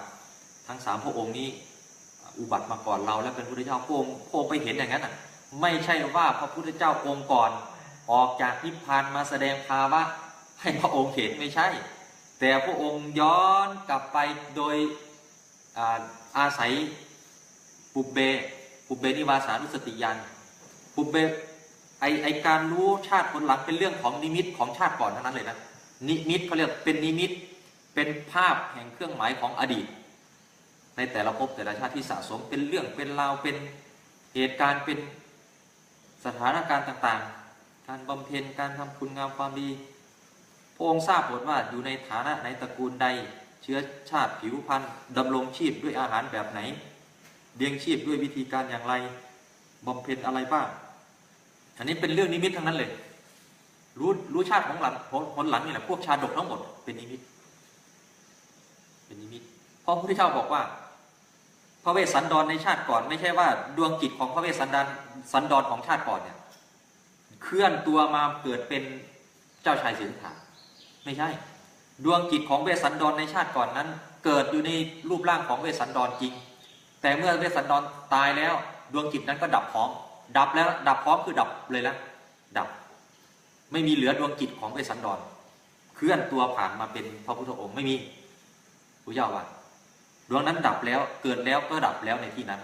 ทั้งสามพระองค์นี้อุบัติมาก่อนเราและเป็นพระพุทธเจ้าพระองค์พระองค์ไปเห็นอย่างนั้นอะไม่ใช่ว่าพระพุทธเจ้าองค์ก่อนออกจากนิพพานมาแสดงภาวะให้พระองค์เห็นไม่ใช่ แต่พระองค์ย้อนกลับไปโดยอาอาศัย ปุบเบปุบเบนิวาสานุสติญาณปุบเบไอไอการรู้ชาติผลหลังเป็นเรื่องของนิมิตของชาติก่อนทั้งนั้นเลยนะนิมิตเขาเรียกเป็นนิมิตเป็นภาพแห่งเครื่องหมายของอดีต ในแต่ละภพแต่ละชาติที่สะสมเป็นเรื่องเป็นราวเป็นเหตุการณ์เป็นสถานการณ์ต่างๆ การบำเพ็ญการทำคุณงามความดีพระองค์ทราบหมดว่าอยู่ในฐานะไหนตระกูลใด เชื้อชาติผิวพรรณดำรงชีพด้วยอาหารแบบไหน เลี้ยงชีพด้วยวิธีการอย่างไรบำเพ็ญอะไรบ้าง อันนี้เป็นเรื่องนิมิตทั้งนั้นเลย รู้รู้ชาติของหลังผลหลังนี่แหละพวกชาดกทั้งหมดเป็นนิมิต เป็นนิมิตเพราะพระพุทธเจ้าบอกว่า พระเวสสันดรในชาติก่อน ไม่ใช่ว่า ดวงจิตของพระเวสสันดรสันดรของชาติก่อนเนี่ยเคลื่อนตัวมาเกิดเป็นเจ้าชายสิทธัตถะไม่ใช่ ดวงจิตของเวสสันดรในชาติก่อนนั้น เกิดอยู่ในรูปร่างของเวสสันดรจริง แต่เมื่อเวสสันดรตายแล้ว ดวงจิตนั้นก็ดับพร้อม ดับแล้วดับพร้อมคือดับเลยละดับ ไม่มีเหลือดวงจิตของเวสสันดรเคลื่อนตัวผ่านมาเป็นพระพุทธองค์ไม่มีพระเจ้าว่าดวงนั้นดับแล้วเกิดแล้วก็ดับแล้วในที่นั้น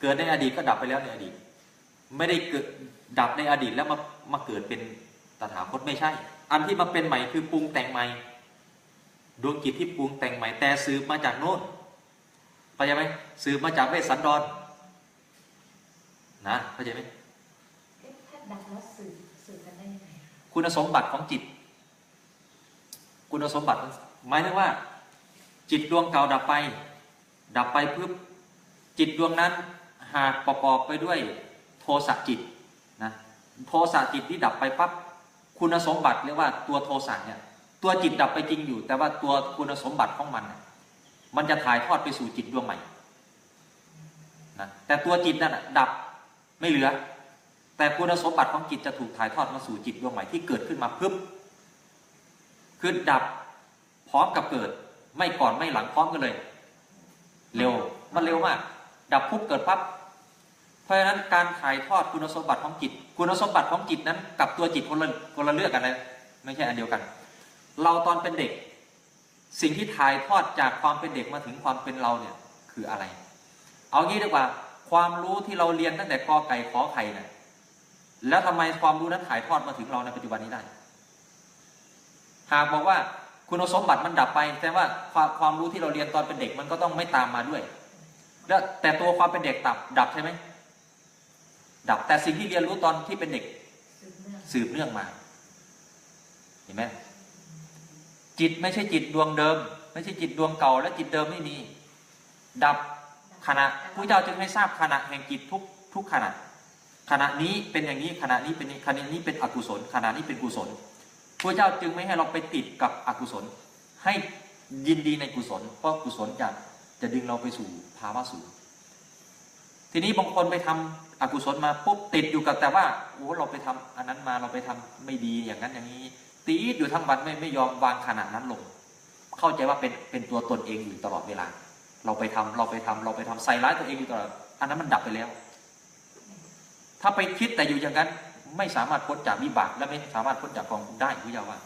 เกิดในอดีตก็ดับไปแล้วในอดีต ไม่ได้เกิดดับในอดีตแล้วมามาเกิดเป็นตถาคตไม่ใช่ อันที่มาเป็นใหม่คือปรุงแต่งใหม่ ดวงจิตที่ปรุงแต่งใหม่แต่สืบมาจากโน้น เข้าใจไหมสืบมาจากเวสสันดรนะเข้าใจไหมถ้าดับแล้วสื่อสื่อกันได้ยังไงคุณสมบัติของจิต คุณสมบัติหมายถึงว่า จิตดวงเก่าดับไป ดับไปปุ๊บจิตดวงนั้นหากประกอบไปด้วยโทสะจิตนะโทสะจิตที่ดับไปปั๊บคุณสมบัติเรียกว่าตัวโทสะเนี่ยตัวจิตดับไปจริงอยู่ แต่ว่าตัวคุณสมบัติของมันน่ะ มันจะถ่ายทอดไปสู่จิตดวงใหม่นะแต่ตัวจิตนั่นดับไม่เหลือ แต่คุณสมบัติของจิตจะถูกถ่ายทอดมาสู่จิตดวงใหม่ที่เกิดขึ้นมาปึ๊บคือดับพร้อมกับเกิด ไม่ก่อนไม่หลังพร้อมกันเลย เร็วมันเร็วมาก ดับปุ๊บเกิดปั๊บเพราะฉะนั้นการถ่ายทอดคุณสมบัติของจิต คุณสมบัติของจิตนั้น กับตัวจิตคนละคนละเรื่องกันนะไม่ใช่อันเดียวกัน เราตอนเป็นเด็ก สิ่งที่ถ่ายทอดจากความเป็นเด็กมาถึงความเป็นเราเนี่ยคืออะไร เอางี้ดีกว่า ความรู้ที่เราเรียนตั้งแต่กอไก่ขอไข่เนี่ยแล้วทำไมความรู้นั้นถ่ายทอดมาถึงเราในปัจจุบันนี้ได้ หากบอกว่าคุณสมบัติมันดับไปแต่ว่าความความรู้ที่เราเรียนตอนเป็นเด็กมันก็ต้องไม่ตามมาด้วย แล้วแต่ตัวความเป็นเด็กดับดับใช่ไหมดับแต่สิ่งที่เรียนรู้ตอนที่เป็นเด็ก สืบเนื่องมา เห็นไหม จิตไม่ใช่จิตดวงเดิม ไม่ใช่จิตดวงเก่า และจิตเดิมไม่มี ดับขณะพระเจ้าจึงให้ทราบขณะแห่งจิตทุกทุกขณะขณะนี้เป็นอย่างนี้ขณะนี้เป็นนี้ขณะนี้เป็นอกุศลขณะนี้เป็นกุศลพระเจ้าจึงไม่ให้เราไปติดกับอกุศล ให้ยินดีในกุศลเพราะกุศลจะจะดึงเราไปสู่ภาวะสูงทีนี้บางคนไปทำอกุศลมาปุ๊บติดอยู่กับแต่ว่าโอ้เราไปทำอันนั้นมาเราไปทำไม่ดีอย่างนั้นอย่างนี้ ตีดอยู่ทั้งวันไม่ไม่ยอมวางขณะนั้นลง เข้าใจว่าเป็นเป็นตัวตนเองอยู่ตลอดเวลา เราไปทำเราไปทำเราไปทำใส่ร้ายตัวเองอยู่ตลอดอันนั้นมันดับไปแล้ว ถ้าไปคิดแต่อยู่อย่างนั้น ไม่สามารถพ้นจากวิบากและไม่สามารถพ้นจากกองทุกข์ได้พระเจ้าว่า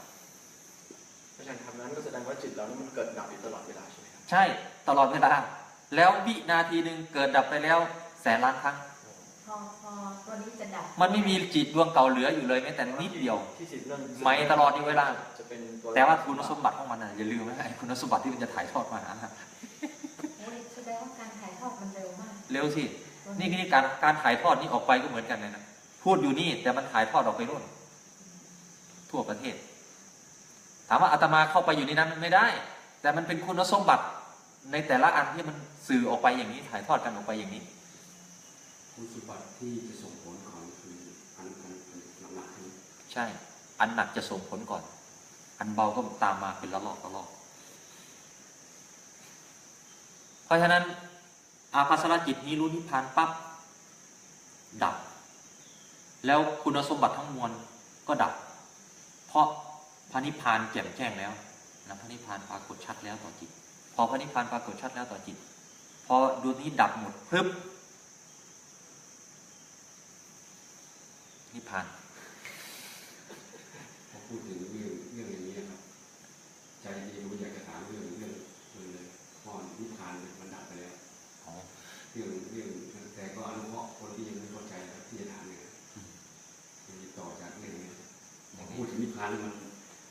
เพราะฉะนั้นคำนั้นก็แสดงว่าจิตเรานี่มันเกิดดับอยู่ตลอดเวลาใช่ไหมครับใช่ตลอดเวลาแล้ววินาทีหนึ่งเกิดดับไปแล้วแสนล้านครั้ง พร้อพอตัวนี้จะดับมันไม่มีจิตดวงเก่าเหลืออยู่เลยแม้แต่นิดเดียวที่สิบเรื่องไหมตลอดนี่เวลา จะเป็นตัวแต่ว่าคุณสมบัติของมันน่ะอย่าลืมนะไอ้คุณสมบัติที่มันจะถ่ายทอดมาหาโอ้ยแสดงว่าการถ่ายทอดมันเร็วมาก เร็วสิ นี่นี่การการถ่ายทอดนี่ออกไปก็เหมือนกันเลยนะพูดอยู่นี่แต่มันถ่ายทอดออกไปนู่นทั่วประเทศ ถามว่าอาตมาเข้าไปอยู่ในนั้นมันไม่ได้ แต่มันเป็นคุณสมบัติในแต่ละอันที่มันสื่อออกไปอย่างนี้ถ่ายทอดกันออกไปอย่างนี้ คุณสมบัติที่จะส่งผลก่อนคืออันอันอันหลักใช่ อันหนักจะส่งผลก่อน อันเบาก็ตามมาเป็นละลอกละลอกเพราะฉะนั้น อาภัสรจิตนี้รู้นิพพานปั๊บดับ แล้วคุณสมบัติทั้งมวลก็ดับ เพราะพระนิพพานแจ่มแจ้งแล้วนะพระนิพพานปรากฏชัดแล้วต่อจิต พอพระนิพพานปรากฏชัดแล้วต่อจิต พอดวงนี้ดับหมดพึบ นิพพานพอพูดถึงเรื่องเรื่องอย่างนี้นะครับ ใจดีรู้อยากจะถามเรื่องเรื่องเรื่องเลยพอนิพพานเนี่ยมันดับไปแล้วอ๋อเรื่องเรื่องแต่ก็อนุเคราะห์คนที่ยังไม่เข้าใจครับที่จะถามเนี่ยมันมีต่อจากเรื่องนี้พอพูดถึงนิพพานแล้วมัน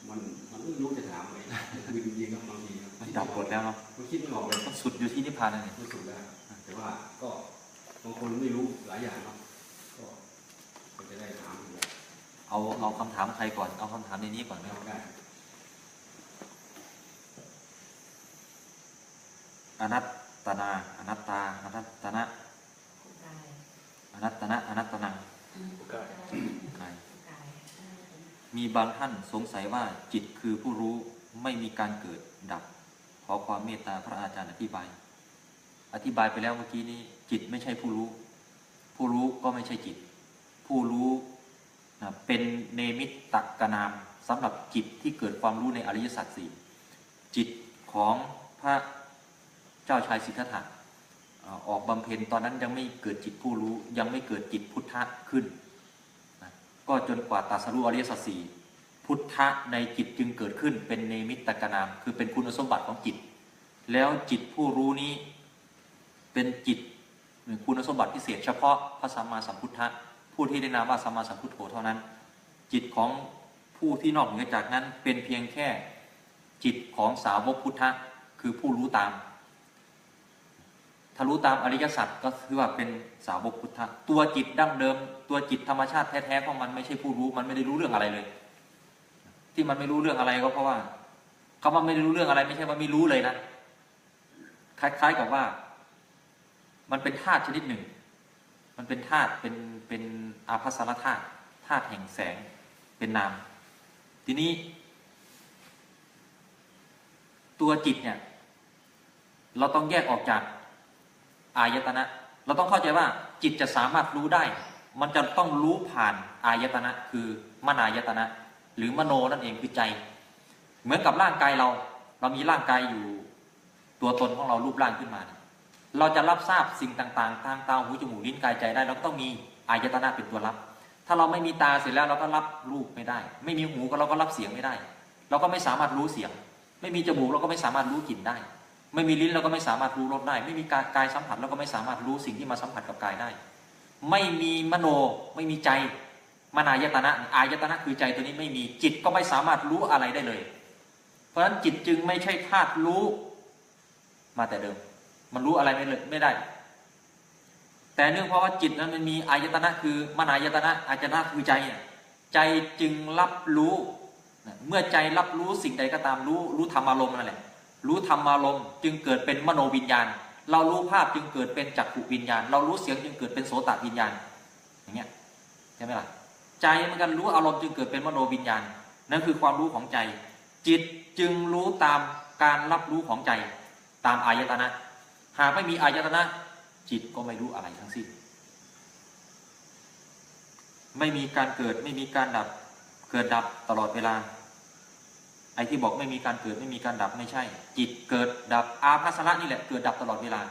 มันมันไม่รู้จะถามอะไรคือจริงๆครับบางทีครับมันดับหมดแล้วเนาะมันคิดไม่ออกเลยมันสุดอยู่ที่นิพพานนั่นเองไม่สุดแล้วแต่ว่าก็บางคนไม่รู้หลายอย่างเนาะก็ก็ จะได้ถามอยู่เอาเอาคำถามใครก่อน เอาคำถามในนี้ก่อนไหมเอาได้อนัตตนา อนัตตา อนัตตนะกายอนัตตนะ อนัตตนังผู้กายกายกายมีบางท่านสงสัยว่าจิตคือผู้รู้ไม่มีการเกิดดับ ขอความเมตตาพระอาจารย์อธิบาย อธิบายไปแล้วเมื่อกี้นี้ จิตไม่ใช่ผู้รู้ ผู้รู้ก็ไม่ใช่จิต ผู้รู้นะเป็นเนมิตตกนามสำหรับจิตที่เกิดความรู้ในอริยสัจสี่จิตของพระเจ้าชายสิทธัตถะออกบำเพ็ญตอนนั้นยังไม่เกิดจิตผู้รู้ยังไม่เกิดจิตพุทธะขึ้นนะก็จนกว่าตรัสรู้อริยสัจสี่พุทธะในจิตจึงเกิดขึ้นเป็นเนมิตตกนาม คือเป็นคุณสมบัติของจิต แล้วจิตผู้รู้นี้เป็นจิตหรือคุณสมบัติพิเศษเฉพาะพระสัมมาสัมพุทธะ ผู้ที่ได้นามว่าสัมมาสัมพุทโธเท่านั้น จิตของผู้ที่นอกเหนือจากนั้นเป็นเพียงแค่จิตของสาวกพุทธะคือผู้รู้ตามถ้ารู้ตามอริยสัจก็คือว่าเป็นสาวกพุทธะตัวจิตดั้งเดิม ตัวจิตธรรมชาติแท้ๆของมันไม่ใช่ผู้รู้มันไม่ได้รู้เรื่องอะไรเลย ที่มันไม่รู้เรื่องอะไรก็เพราะว่าคำว่าไม่ได้รู้เรื่องอะไรไม่ใช่ว่าไม่รู้เลยนะคล้ายๆกับว่า มันเป็นธาตุชนิดหนึ่ง มันเป็นธาตุเป็นเป็นอาภัสรธาตุธาตุแห่งแสงเป็นนาม ทีนี้ ตัวจิตเนี่ย เราต้องแยกออกจากอายตนะ เราต้องเข้าใจว่า จิตจะสามารถรู้ได้ มันจะต้องรู้ผ่านอายตนะ คือมนายตนะ หรือมโนนั่นเองคือใจ เหมือนกับร่างกายเรา เรามีร่างกายอยู่ ตัวตนของเรารูปร่างขึ้นมาเนี่ย เราจะรับทราบสิ่งต่างๆ ทางตาหูจมูกลิ้นกายใจได้ เราต้องมีอายตนะเป็นตัวรับ ถ้าเราไม่มีตาเสร็จแล้วเราก็รับรูปไม่ได้ ไม่มีหูก็เราก็รับเสียงไม่ได้ เราก็ไม่สามารถรู้เสียง ไม่มีจมูกเราก็ไม่สามารถรู้กลิ่นได้ ไม่มีลิ้นเราก็ไม่สามารถรู้รสได้ ไม่มีกายกายสัมผัสเราก็ไม่สามารถรู้สิ่งที่มาสัมผัสกับกายได้ ไม่มีมโนไม่มีใจมนายตนะอายตนะคือใจตัวนี้ไม่มีจิตก็ไม่สามารถรู้อะไรได้เลย เพราะฉะนั้นจิตจึงไม่ใช่ธาตุรู้มาแต่เดิม มันรู้อะไรไม่เลยไม่ได้ แต่เนื่องเพราะว่าจิตนั้นมันมีอายตนะคือมนายตนะอายตนะคือใจเนี่ยใจจึงรับรู้ เมื่อใจรับรู้สิ่งใดก็ตามรู้รู้ธรรมารมณ์นั่นแหละ รู้ธรรมารมณ์จึงเกิดเป็นมโนวิญญาณ เรารู้ภาพจึงเกิดเป็นจักขุวิญญาณ เรารู้เสียงจึงเกิดเป็นโสตวิญญาณ อย่างเงี้ยใช่ไหมล่ะใจมันกันรู้อารมณ์จึงเกิดเป็นมโนวิญญาณ นั่นคือความรู้ของใจ จิตจึงรู้ตามการรับรู้ของใจ ตามอายตนะ หากไม่มีอายตนะ จิตก็ไม่รู้อะไรทั้งสิ้น ไม่มีการเกิดไม่มีการดับ เกิดดับตลอดเวลา ไอ้ที่บอกไม่มีการเกิดไม่มีการดับไม่ใช่ จิตเกิดดับอาภัสระนี่แหละเกิดดับตลอดเวลา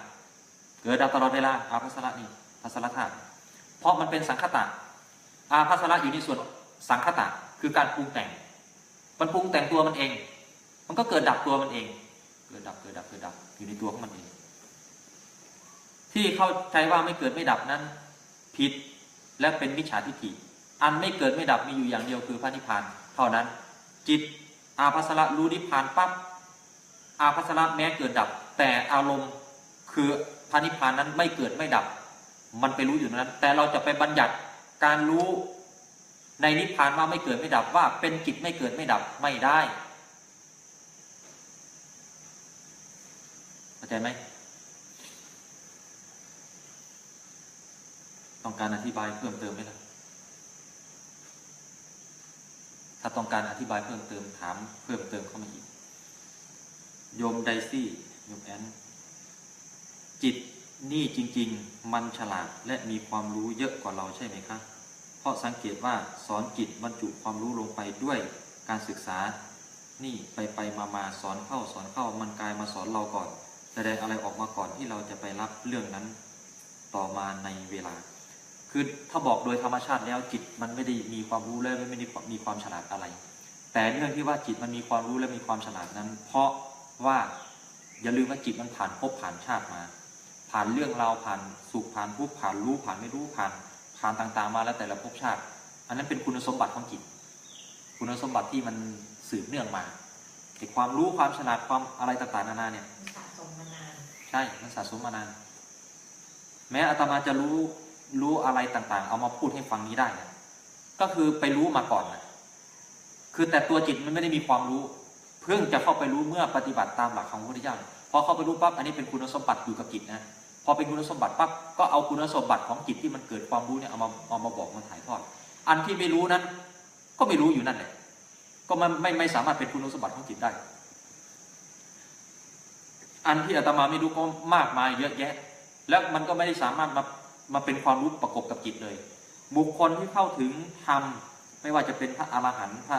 เกิดดับตลอดเวลาอาภัสระนี่ภัสระธาตุเพราะมันเป็นสังคตะอาภัสระอยู่ในส่วนสังคตะคือการปรุงแต่ง มันปรุงแต่งตัวมันเอง มันก็เกิดดับตัวมันเอง เกิดดับเกิดดับเกิดดับอยู่ในตัวของมันเอง ที่เข้าใจว่าไม่เกิดไม่ดับนั้นผิดและเป็นมิจฉาทิฏฐิ อันไม่เกิดไม่ดับมีอยู่อย่างเดียวคือพระนิพพานเท่านั้น จิตอาภัสระรู้นิพพานปั๊บอาภัสระแม้เกิดดับ แต่อารมณ์คือพระนิพพานนั้นไม่เกิดไม่ดับ มันไปรู้อยู่นั้น แต่เราจะไปบัญญัติการรู้ในนิพพานว่าไม่เกิดไม่ดับว่าเป็นจิตไม่เกิดไม่ดับไม่ได้เข้าใจไหม ต้องการอธิบายเพิ่มเติมไหมล่ะ ถ้าต้องการอธิบายเพิ่มเติมถามเพิ่มเติมเข้ามาอีก โยมไดซี่โยมแอนจิตนี่จริง ๆ มันฉลาดและมีความรู้เยอะกว่าเราใช่ไหมคะ เพราะสังเกตว่าสอนจิตบรรจุความรู้ลงไปด้วยการศึกษา นี่ไปไปมามาสอนเข้าสอนเข้ามันกลายมาสอนเราก่อน แสดงอะไรออกมาก่อนที่เราจะไปรับเรื่องนั้น ต่อมาในเวลา คือถ้าบอกโดยธรรมชาติแล้วจิตมันไม่ได้มีความรู้และไม่ได้มีความฉลาดอะไร แต่เรื่องที่ว่าจิตมันมีความรู้และมีความฉลาดนั้น เพราะว่าอย่าลืมว่าจิตมันผ่านภพผ่านชาติมา ผ่านเรื่องราวผ่านสุขผ่านทุกข์ผ่านรู้ผ่านไม่รู้ผ่านผ่านต่างๆ มาแล้วแต่ละภพชาติ อันนั้นเป็นคุณสมบัติของจิต คุณสมบัติที่มันสืบเนื่องมาไอ้ความรู้ความฉลาดความอะไรต่างๆนานาเนี่ยสะสมมานานใช่มันสะสมมานาน แม้อาตมาจะรู้ รู้อะไรต่างๆ เอามาพูดให้ฟังนี้ได้นะก็คือไปรู้มาก่อนนะคือแต่ตัวจิตมันไม่ได้มีความรู้ เพิ่งจะเข้าไปรู้เมื่อปฏิบัติตามหลักของพระพุทธเจ้าพอเข้าไปรู้ปั๊บอันนี้เป็นคุณสมบัติอยู่กับจิตนะพอเป็นคุณสมบัติปั๊บก็เอาคุณสมบัติของจิตที่มันเกิดความรู้เนี่ยเอามาเอามาบอกมาถ่ายทอด อันที่ไม่รู้นั้น ก็ไม่รู้อยู่นั่นแหละก็มันไม่ไม่สามารถเป็นคุณสมบัติของจิตได้ อันที่อาตมาไม่รู้ก็มากมายเยอะแยะ แล้วมันก็ไม่ได้สามารถมา มาเป็นความรู้ประกบกับจิตเลย บุคคลที่เข้าถึงธรรมไม่ว่าจะเป็นพระอรหันต์พระ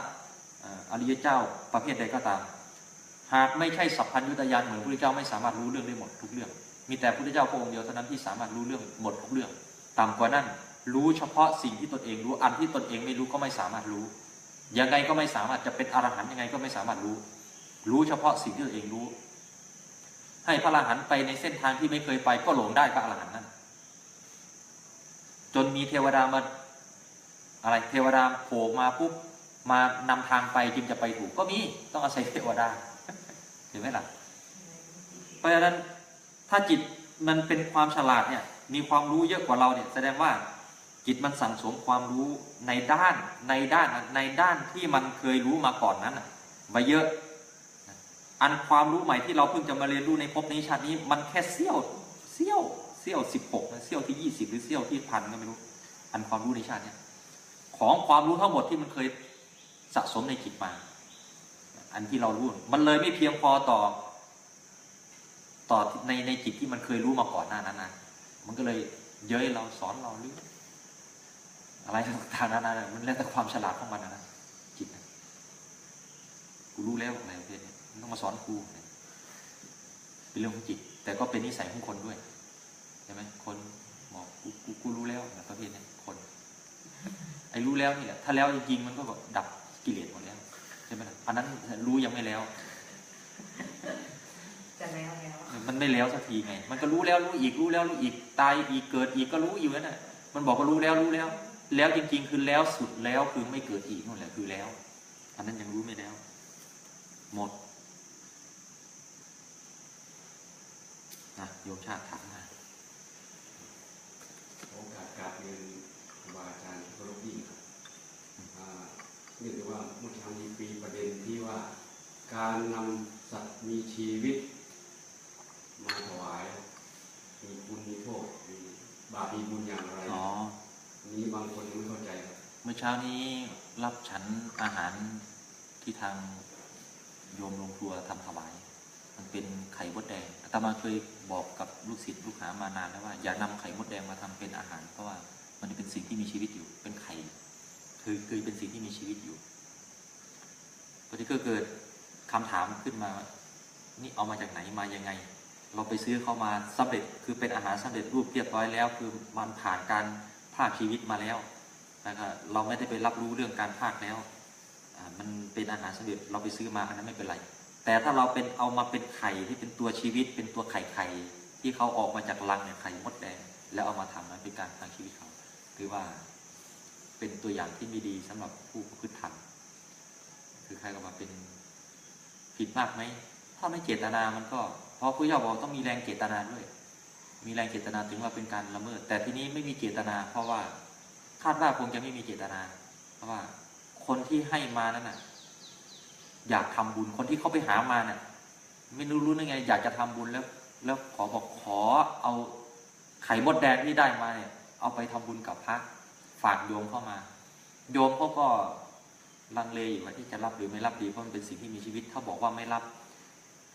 อริยเจ้าประเภทใดก็ตาม หากไม่ใช่สัพพัญญุตยานเหมือนพระพุทธเจ้าไม่สามารถรู้เรื่องได้หมดทุกเรื่อง มีแต่พระพุทธเจ้าพระองค์เดียวเท่านั้นที่สามารถรู้เรื่องหมดทุกเรื่องต่ำกว่านั้นรู้เฉพาะสิ่งที่ตนเองรู้อันที่ตนเองไม่รู้ก็ไม่สามารถรู้ยังไงก็ไม่สามารถจะเป็นอรหันต์ยังไงก็ไม่สามารถรู้ รู้เฉพาะสิ่งที่ตนเองรู้ ให้พระอรหันต์ไปในเส้นทางที่ไม่เคยไปก็หลงได้พระอรหันต์นั้น จนมีเทวดามาอะไรเทวดาโผล่มาปุ๊บมานำทางไปจึงจะไปถูกก็มีต้องอาศัยเทวดาเห็นไหมล่ะเพราะฉะนั้นถ้าจิตมันเป็นความฉลาดเนี่ยมีความรู้เยอะกว่าเราเนี่ยแสดงว่าจิตมันสั่งสมความรู้ในด้านในด้านในด้านที่มันเคยรู้มาก่อนนั้นมาเยอะ อันความรู้ใหม่ที่เราเพิ่งจะมาเรียนรู้ในภพนี้ชาตินี้ มันแค่เสี้ยวเสี้ยว เสี้ยวสิบหกเสี้ยวที่ยี่สิบหรือเสี้ยวที่พันก็ไม่รู้อันความรู้ในชาติเนี้ยของความรู้ทั้งหมดที่มันเคยสะสมในจิตมา อันที่เรารู้มันเลยไม่เพียงพอต่อ ต่อในในจิตที่มันเคยรู้มาก่อนหน้านั้นนะมันก็เลยเย้ยเราสอนเราหรืออะไรต่างๆนานาเนี่ยมันแล้วแต่ความฉลาดของมันนะจิตนะกูรู้แล้วอะไรประเภทนี้มันต้องมาสอนกูเป็นเรื่องของจิต แต่ก็เป็นนิสัยของคนด้วย ใช่ไหมคนบอกกูกูกูรู้แล้วนะประเภทเนี้ยคนไอ้รู้แล้วนี่แหละถ้าแล้วจริงๆมันก็แบบดับกิเลสหมดแล้วใช่ไหมล่ะอันนั้นรู้ยังไม่แล้วจะแล้วแล้วมันไม่แล้วสักทีไง มันก็รู้แล้วรู้อีกรู้แล้วรู้อีกตายอีกเกิดอีกก็รู้อยู่นั่นแหละมันบอกว่ารู้แล้วรู้แล้ว แล้วจริง ๆ คือแล้วสุดแล้วคือไม่เกิดอีกนั่นแหละคือแล้ว อันนั้นยังรู้ไม่แล้ว หมดนะโยมชาติถามมา โอกาสกราบเรียนครูบาอาจารย์ที่เคารพยิ่งครับอ่า เรียกได้ว่าเมื่อเช้านี้ปีประเด็นที่ว่า การนำสัตว์มีชีวิต มาถวาย มีบุญมีโทษมีบาปมีบุญอย่างไรอ๋อนี้บางคนยังไม่เข้าใจครับเมื่อเช้านี้รับฉันอาหารที่ทางโยมโรงครัวทำถวาย มันเป็นไข่มดแดงอาตมาเคยบอกกับลูกศิษย์ลูกหามานานแล้วว่า อย่านำไข่มดแดงมาทำเป็นอาหารเพราะว่ามันเป็นสิ่งที่มีชีวิตอยู่เป็นไข่ คือคือเป็นสิ่งที่มีชีวิตอยู่พอที่ก็เกิดคำถามขึ้นมา นี่เอามาจากไหนมายังไง เราไปซื้อเข้ามาสำเร็จคือเป็นอาหารสำเร็จรูปเรียบร้อยแล้ว คือมันผ่านการภาคชีวิตมาแล้วนะครับเราไม่ได้ไปรับรู้เรื่องการภาคแล้วมันเป็นอาหารสำเร็จเราไปซื้อมาอันนั้นไม่เป็นไร แต่ถ้าเราเป็นเอามาเป็นไข่ที่เป็นตัวชีวิต เป็นตัวไข่ไข่ที่เขาออกมาจากรังเนี่ยไข่มดแดง แล้วเอามาทำนั้นเป็นการทางชีวิตเขาหรือว่า เป็นตัวอย่างที่ไม่ดีสำหรับผู้ประพฤติธรรมคือใครก็มาเป็นผิดมากไหมถ้าไม่เจตนามันก็เพราะผู้เจ้าบอกต้องมีแรงเจตนาด้วย มีแรงเจตนาถึงว่าเป็นการละเมิด แต่ทีนี้ไม่มีเจตนา เพราะว่าคาดว่าคงจะไม่มีเจตนา เพราะว่าคนที่ให้มานั้นน่ะ อยากทำบุญคนที่เขาไปหามาเนี่ยไม่รู้รู้ได้ไง อยากจะทำบุญแล้ว แล้วขอบอกขอเอาไข่มดแดงที่ได้มาเนี่ย เอาไปทำบุญกับพระ ฝากโยมเข้ามา โยมเขาก็ลังเลอยู่ว่าที่จะรับหรือไม่รับดีเพราะมันเป็นสิ่งที่มีชีวิตถ้าบอกว่าไม่รับ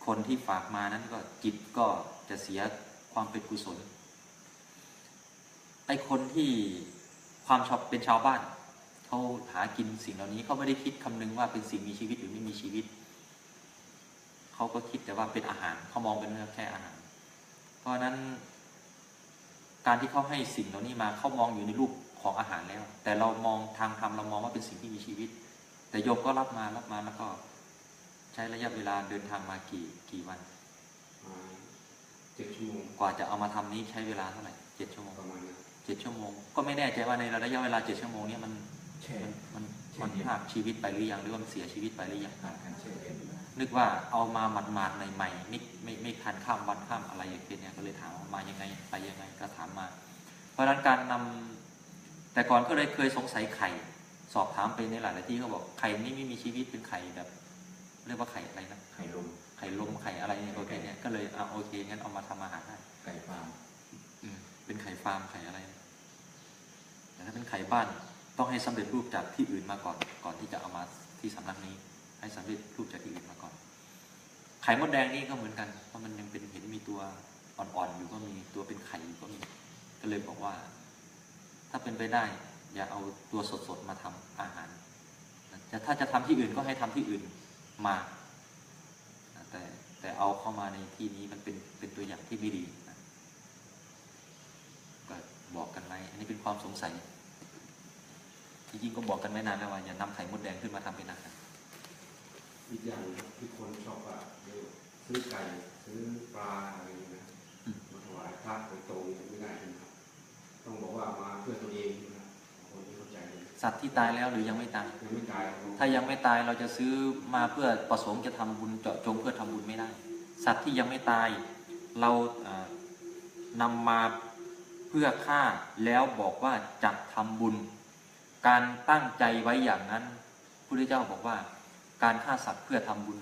คนที่ฝากมานั้นก็จิตก็จะเสียความเป็นกุศลไอคนที่ความชอบเป็นชาวบ้านเขาหากินสิ่งเหล่านี้เขาไม่ได้คิดคำนึงว่าเป็นสิ่งมีชีวิตหรือไม่มีชีวิตเขาก็คิดแต่ว่าเป็นอาหารเขามองเป็นแค่อาหาร เพราะฉะนั้นการที่เขาให้สิ่งเหล่านี้มาเขามองอยู่ในรูป ของอาหารแล้ว แต่เรามองทางธรรมเรามองว่าเป็นสิ่งที่มีชีวิต แต่โยมก็รับมารับมาแล้วก็ ใช้ระยะเวลาเดินทางมากี่กี่วันมาเจ็ดชั่วโมงกว่าจะเอามาทำนี้ใช้เวลาเท่าไหร่เจ็ดชั่วโมงประมาณนั้นเจ็ดชั่วโมง ก็ไม่แน่ใจว่าในระยะเวลาเจ็ดชั่วโมงเนี้มันแช่มันมันมันพรากชีวิตไปหรือยังหรือว่ามันเสียชีวิตไปหรือยังผ่านการแช่เย็นนึกว่าเอามาหมาดๆใหม่ๆไม่ไม่ไม่ทันข้ามวันข้ามอะไรอย่างเงี้ยก็เลยถามว่ามายังไงไปยังไงก็ถามมา เพราะฉะนั้นการนำ แต่ก่อนก็เลยเคยสงสัยไข่ สอบถามไปในหลายๆที่เขาบอกไข่นี่ไม่มีชีวิตเป็นไข่แบบ เรียกว่าไข่อะไรนะไข่ลมไข่ลมไข่อะไรเนี่ยโอเคเนี่ยก็เลยอะโอเคงั้นเอามาทำอาหารได้ไก่ฟาร์มอืมเป็นไข่ฟาร์มไข่อะไรแต่ถ้าเป็นไข่บ้านต้องให้สำเร็จรูปจากที่อื่นมาก่อน ก่อนที่จะเอามาที่สำนักนี้ ให้สำเร็จรูปจากที่อื่นมาก่อน ไข่มดแดงนี่ก็เหมือนกันเพราะมันยังเป็นเห็นมีตัวอ่อนๆอยู่ก็มีตัวเป็นไข่อยู่ก็มีก็เลยบอกว่า ถ้าเป็นไปได้ อย่าเอาตัวสดๆมาทำอาหารแต่ถ้าจะทำที่อื่นก็ให้ทำที่อื่นมาแต่แต่เอาเข้ามาในที่นี้มันเป็นเป็นตัวอย่างที่ไม่ดีนะก็บอกกันไว้อันนี้เป็นความสงสัยจริงๆก็บอกกันไม่นานแล้วว่าอย่านำไข่มดแดงขึ้นมาทำเป็นอาหารอีกอย่างที่คนชอบว่าเดี๋ยวซื้อไก่ซื้อปลาอะไรอย่างเงี้ยนะอืมมาถวายพระโดยตรงไม่ได้นะครับ ต้องบอกว่ามาเพื่อตัวเองนะครับคนที่เข้าใจเลยสัตว์ที่ตายแล้วหรือยังไม่ตาย ยังไม่ตายถ้ายังไม่ตายเราจะซื้อมาเพื่อประสงค์จะทำบุญเจาะจงเพื่อทำบุญไม่ได้ สัตว์ที่ยังไม่ตาย เราเอ่อนำมาเพื่อฆ่าแล้วบอกว่าจะทำบุญ การตั้งใจไว้อย่างนั้นพระพุทธเจ้าบอกว่า การฆ่าสัตว์เพื่อทำบุญ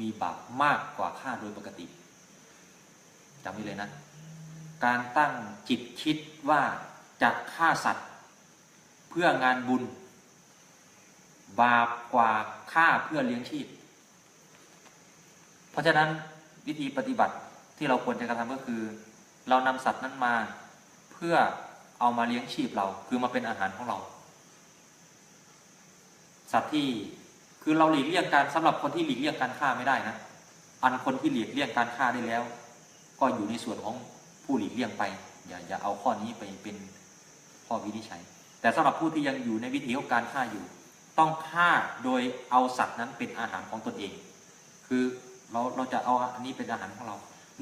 มีบาปมากกว่าฆ่าโดยปกติจำไว้เลยนะ การตั้งจิตคิดว่าจะฆ่าสัตว์ เพื่องานบุญ บาปกว่าฆ่าเพื่อเลี้ยงชีพ เพราะฉะนั้นวิธีปฏิบัติที่เราควรจะกระทำก็คือ เรานำสัตว์นั้นมาเพื่อเอามาเลี้ยงชีพเรา คือมาเป็นอาหารของเรา สัตว์ที่คือเราหลีกเลี่ยงการสำหรับคนที่หลีกเลี่ยงการฆ่าไม่ได้นะ อันคนที่หลีกเลี่ยงการฆ่าได้แล้ว ก็อยู่ในส่วนของ ผู้หลีกเลี่ยงไป อย่าอย่าเอาข้อนี้ไปเป็นข้อวินิจฉัย แต่สำหรับผู้ที่ยังอยู่ในวิถีของการฆ่าอยู่ ต้องฆ่าโดยเอาสัตว์นั้นเป็นอาหารของตนเอง คือเราเราจะเอาอันนี้เป็นอาหารของเรา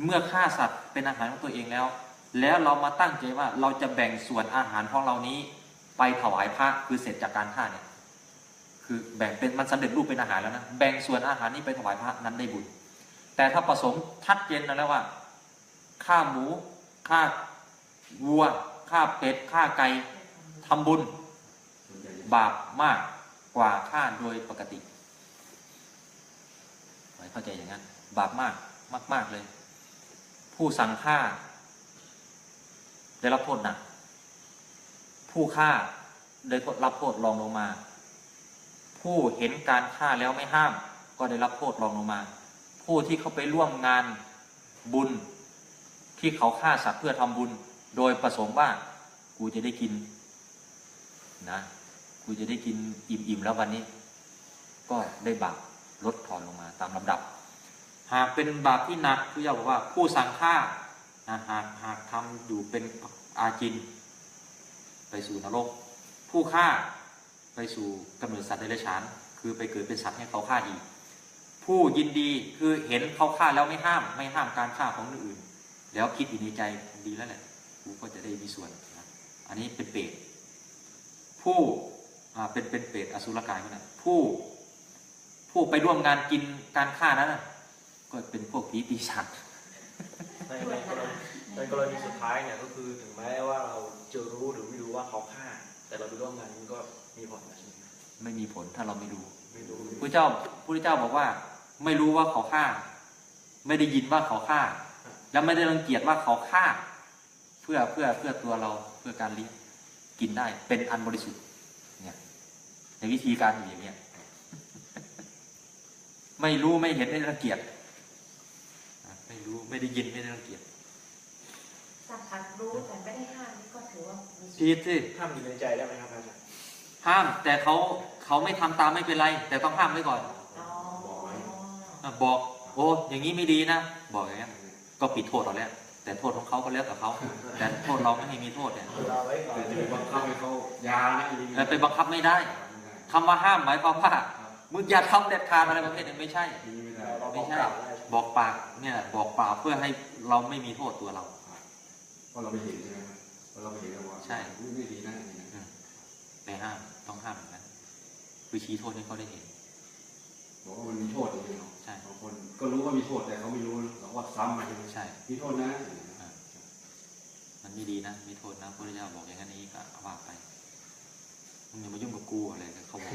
เมื่อฆ่าสัตว์เป็นอาหารของตัวเองแล้ว แล้วเรามาตั้งใจว่าเราจะแบ่งส่วนอาหารของเรานี้ ไปถวายพระคือเสร็จจากการฆ่าเนี่ยคือแบ่งเป็นมันสำเร็จรูปเป็นอาหารแล้วนะแบ่งส่วนอาหารนี้ไปถวายพระนั้นได้บุญแต่ถ้าประสงค์ชัดเจนแล้วว่าฆ่าหมู ฆ่าวัวฆ่าเป็ดฆ่าไก่ทำบุญ บาปมากกว่าฆ่าโดยปกติไว้เข้าใจอย่างนั้น บาปมากมากมากเลย ผู้สั่งฆ่า ได้รับโทษหนักผู้ฆ่าได้รับโทษรองลงมา ผู้เห็นการฆ่าแล้วไม่ห้าม ก็ได้รับโทษรองลงมา ผู้ที่เขาไปร่วมงานบุญ ที่เขาฆ่าสัตว์เพื่อทำบุญ โดยประสงค์ว่ากูจะได้กินนะกูจะได้กินอิ่มๆแล้ววันนี้ ก็ได้บาปลดทอนลงมาตามลำดับ หากเป็นบาปที่หนักผู้เจ้าบอกว่าผู้สั่งฆ่านะหากหากทำอยู่เป็นอาจิน ไปสู่นรก ผู้ฆ่าไปสู่กำเนิดสัตว์เดรัจฉาน คือไปเกิดเป็นสัตว์ให้เขาฆ่าอีก ผู้ยินดีคือเห็นเขาฆ่าแล้วไม่ห้าม ไม่ห้ามการฆ่าของคนอื่น แล้วคิดอยู่ในใจดีแล้วแหละกูก็จะได้มีส่วนนะอันนี้เป็นเปรตผู้อ่าเป็นเป็นเปรตอสุรกายก็ได้ผู้ผู้ไปร่วมงานกินการฆ่านั้นน่ะก็เป็นพวกผีปีศาจในในกรณีในกรณีสุดท้ายเนี่ยก็คือถึงแม้ว่าเราจะรู้หรือไม่รู้ว่าเขาฆ่า แต่เราไปร่วมงานมันก็มีผลนะใช่ไหมครับไม่มีผลถ้าเราไม่รู้ไม่รู้พระเจ้าพระเจ้าบอกว่า ไม่รู้ว่าเขาฆ่า ไม่ได้ยินว่าเขาฆ่า แล้วไม่ได้รังเกียจว่าเขาฆ่า เพื่อเพื่อเพื่อตัวเราเพื่อการเลี้ยงกินได้เป็นอันบริสุทธิ์เนี่ยในวิธีการอยู่อย่างเงี้ยไม่รู้ไม่เห็นไม่ได้รังเกียจอะไม่รู้ไม่ได้ยินไม่ได้รังเกียจสักพักรู้แต่ไม่ได้ห้ามนี่ก็ถือว่ามีผิดสิห้ามอยู่ในใจได้ไหมครับอาจารย์ห้ามแต่เขาเขาไม่ทำตามไม่เป็นไร แต่ต้องห้ามไว้ก่อนอ๋ออะบอก โอ้อย่างนี้ไม่ดีนะ บอกอย่างเงี้ย ก็ปิดโทษเราแล้ว แต่โทษของเขาก็แล้วแต่เขา แต่โทษเราไม่ให้มีโทษเนี่ยเวลาไว้ก่อนแต่จะไปบังคับให้เขายานะอย่างนี้เออไปบังคับไม่ได้ไม่ได้คำว่าห้ามหมายความว่ามึงอย่าทำเด็ดขาดอะไรประเภทนี้ไม่ใช่อย่างนี้ไม่ได้เราบไม่อกใช่กล่าวได้ใช่ไหมบอกปากเนี่ยบอกเปล่าเพื่อให้เราไม่มีโทษตัวเราเพราะเราไม่เห็นใช่ไหมครับเพราะเราไม่เห็นแล้วว่าใช่อุ๊ยไม่ดีนะอย่างนี้นะแต่ห้ามต้องห้ามเหมือนกันคือชี้โทษให้เขาได้เห็น บอกว่ามันมีโทษจริงๆเนาะใช่บางคนก็รู้ว่ามีโทษแต่เขาไม่รู้เขาว่าซ้ำมาใช่ไหมใช่มีโทษนะมันไม่ดีนะมีโทษนะพระเจ้าบอกอย่างนั้นนี้ก็ว่าไปมึงอย่ามายุ่งกับกูอะไรเขาบอก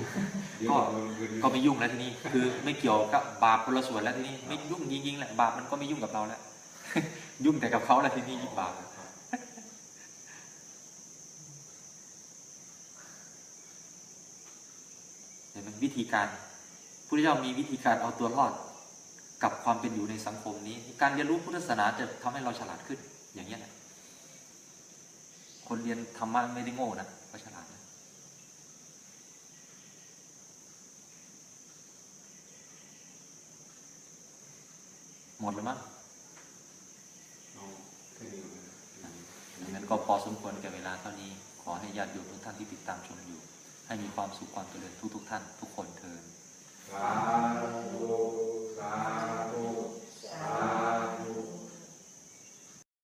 เดี๋ยวก็เราคืนนี้ก็ไม่ยุ่งแล้วทีนี้ คือไม่เกี่ยวกับบาปคนละส่วนแล้วทีนี้ไม่ยุ่งจริงๆแหละบาปมันก็ไม่ยุ่งกับเราแล้วยุ่งแต่กับเขาแล้วทีนี้ยิ่งบาปเห็นไหมวิธีการ พุทธเจ้ามีวิธีการเอาตัวรอดกับความเป็นอยู่ในสังคมนี้ การเรียนรู้พุทธศาสนาจะทำให้เราฉลาดขึ้น อย่างนี้ยแหละคนเรียนธรรมะไม่ได้โง่นะก็ฉลาดนะหมดแล้วมั้งเอาแค่นี้ก่อนนะดังนั้นก็พอสมควรแก่เวลาเท่านี้ ขอให้ญาติโยมทุกท่านที่ติดตามชมอยู่ ให้มีความสุขความเจริญทุกๆท่าน ทุกคนเทิ สาธุสาธุสาธุ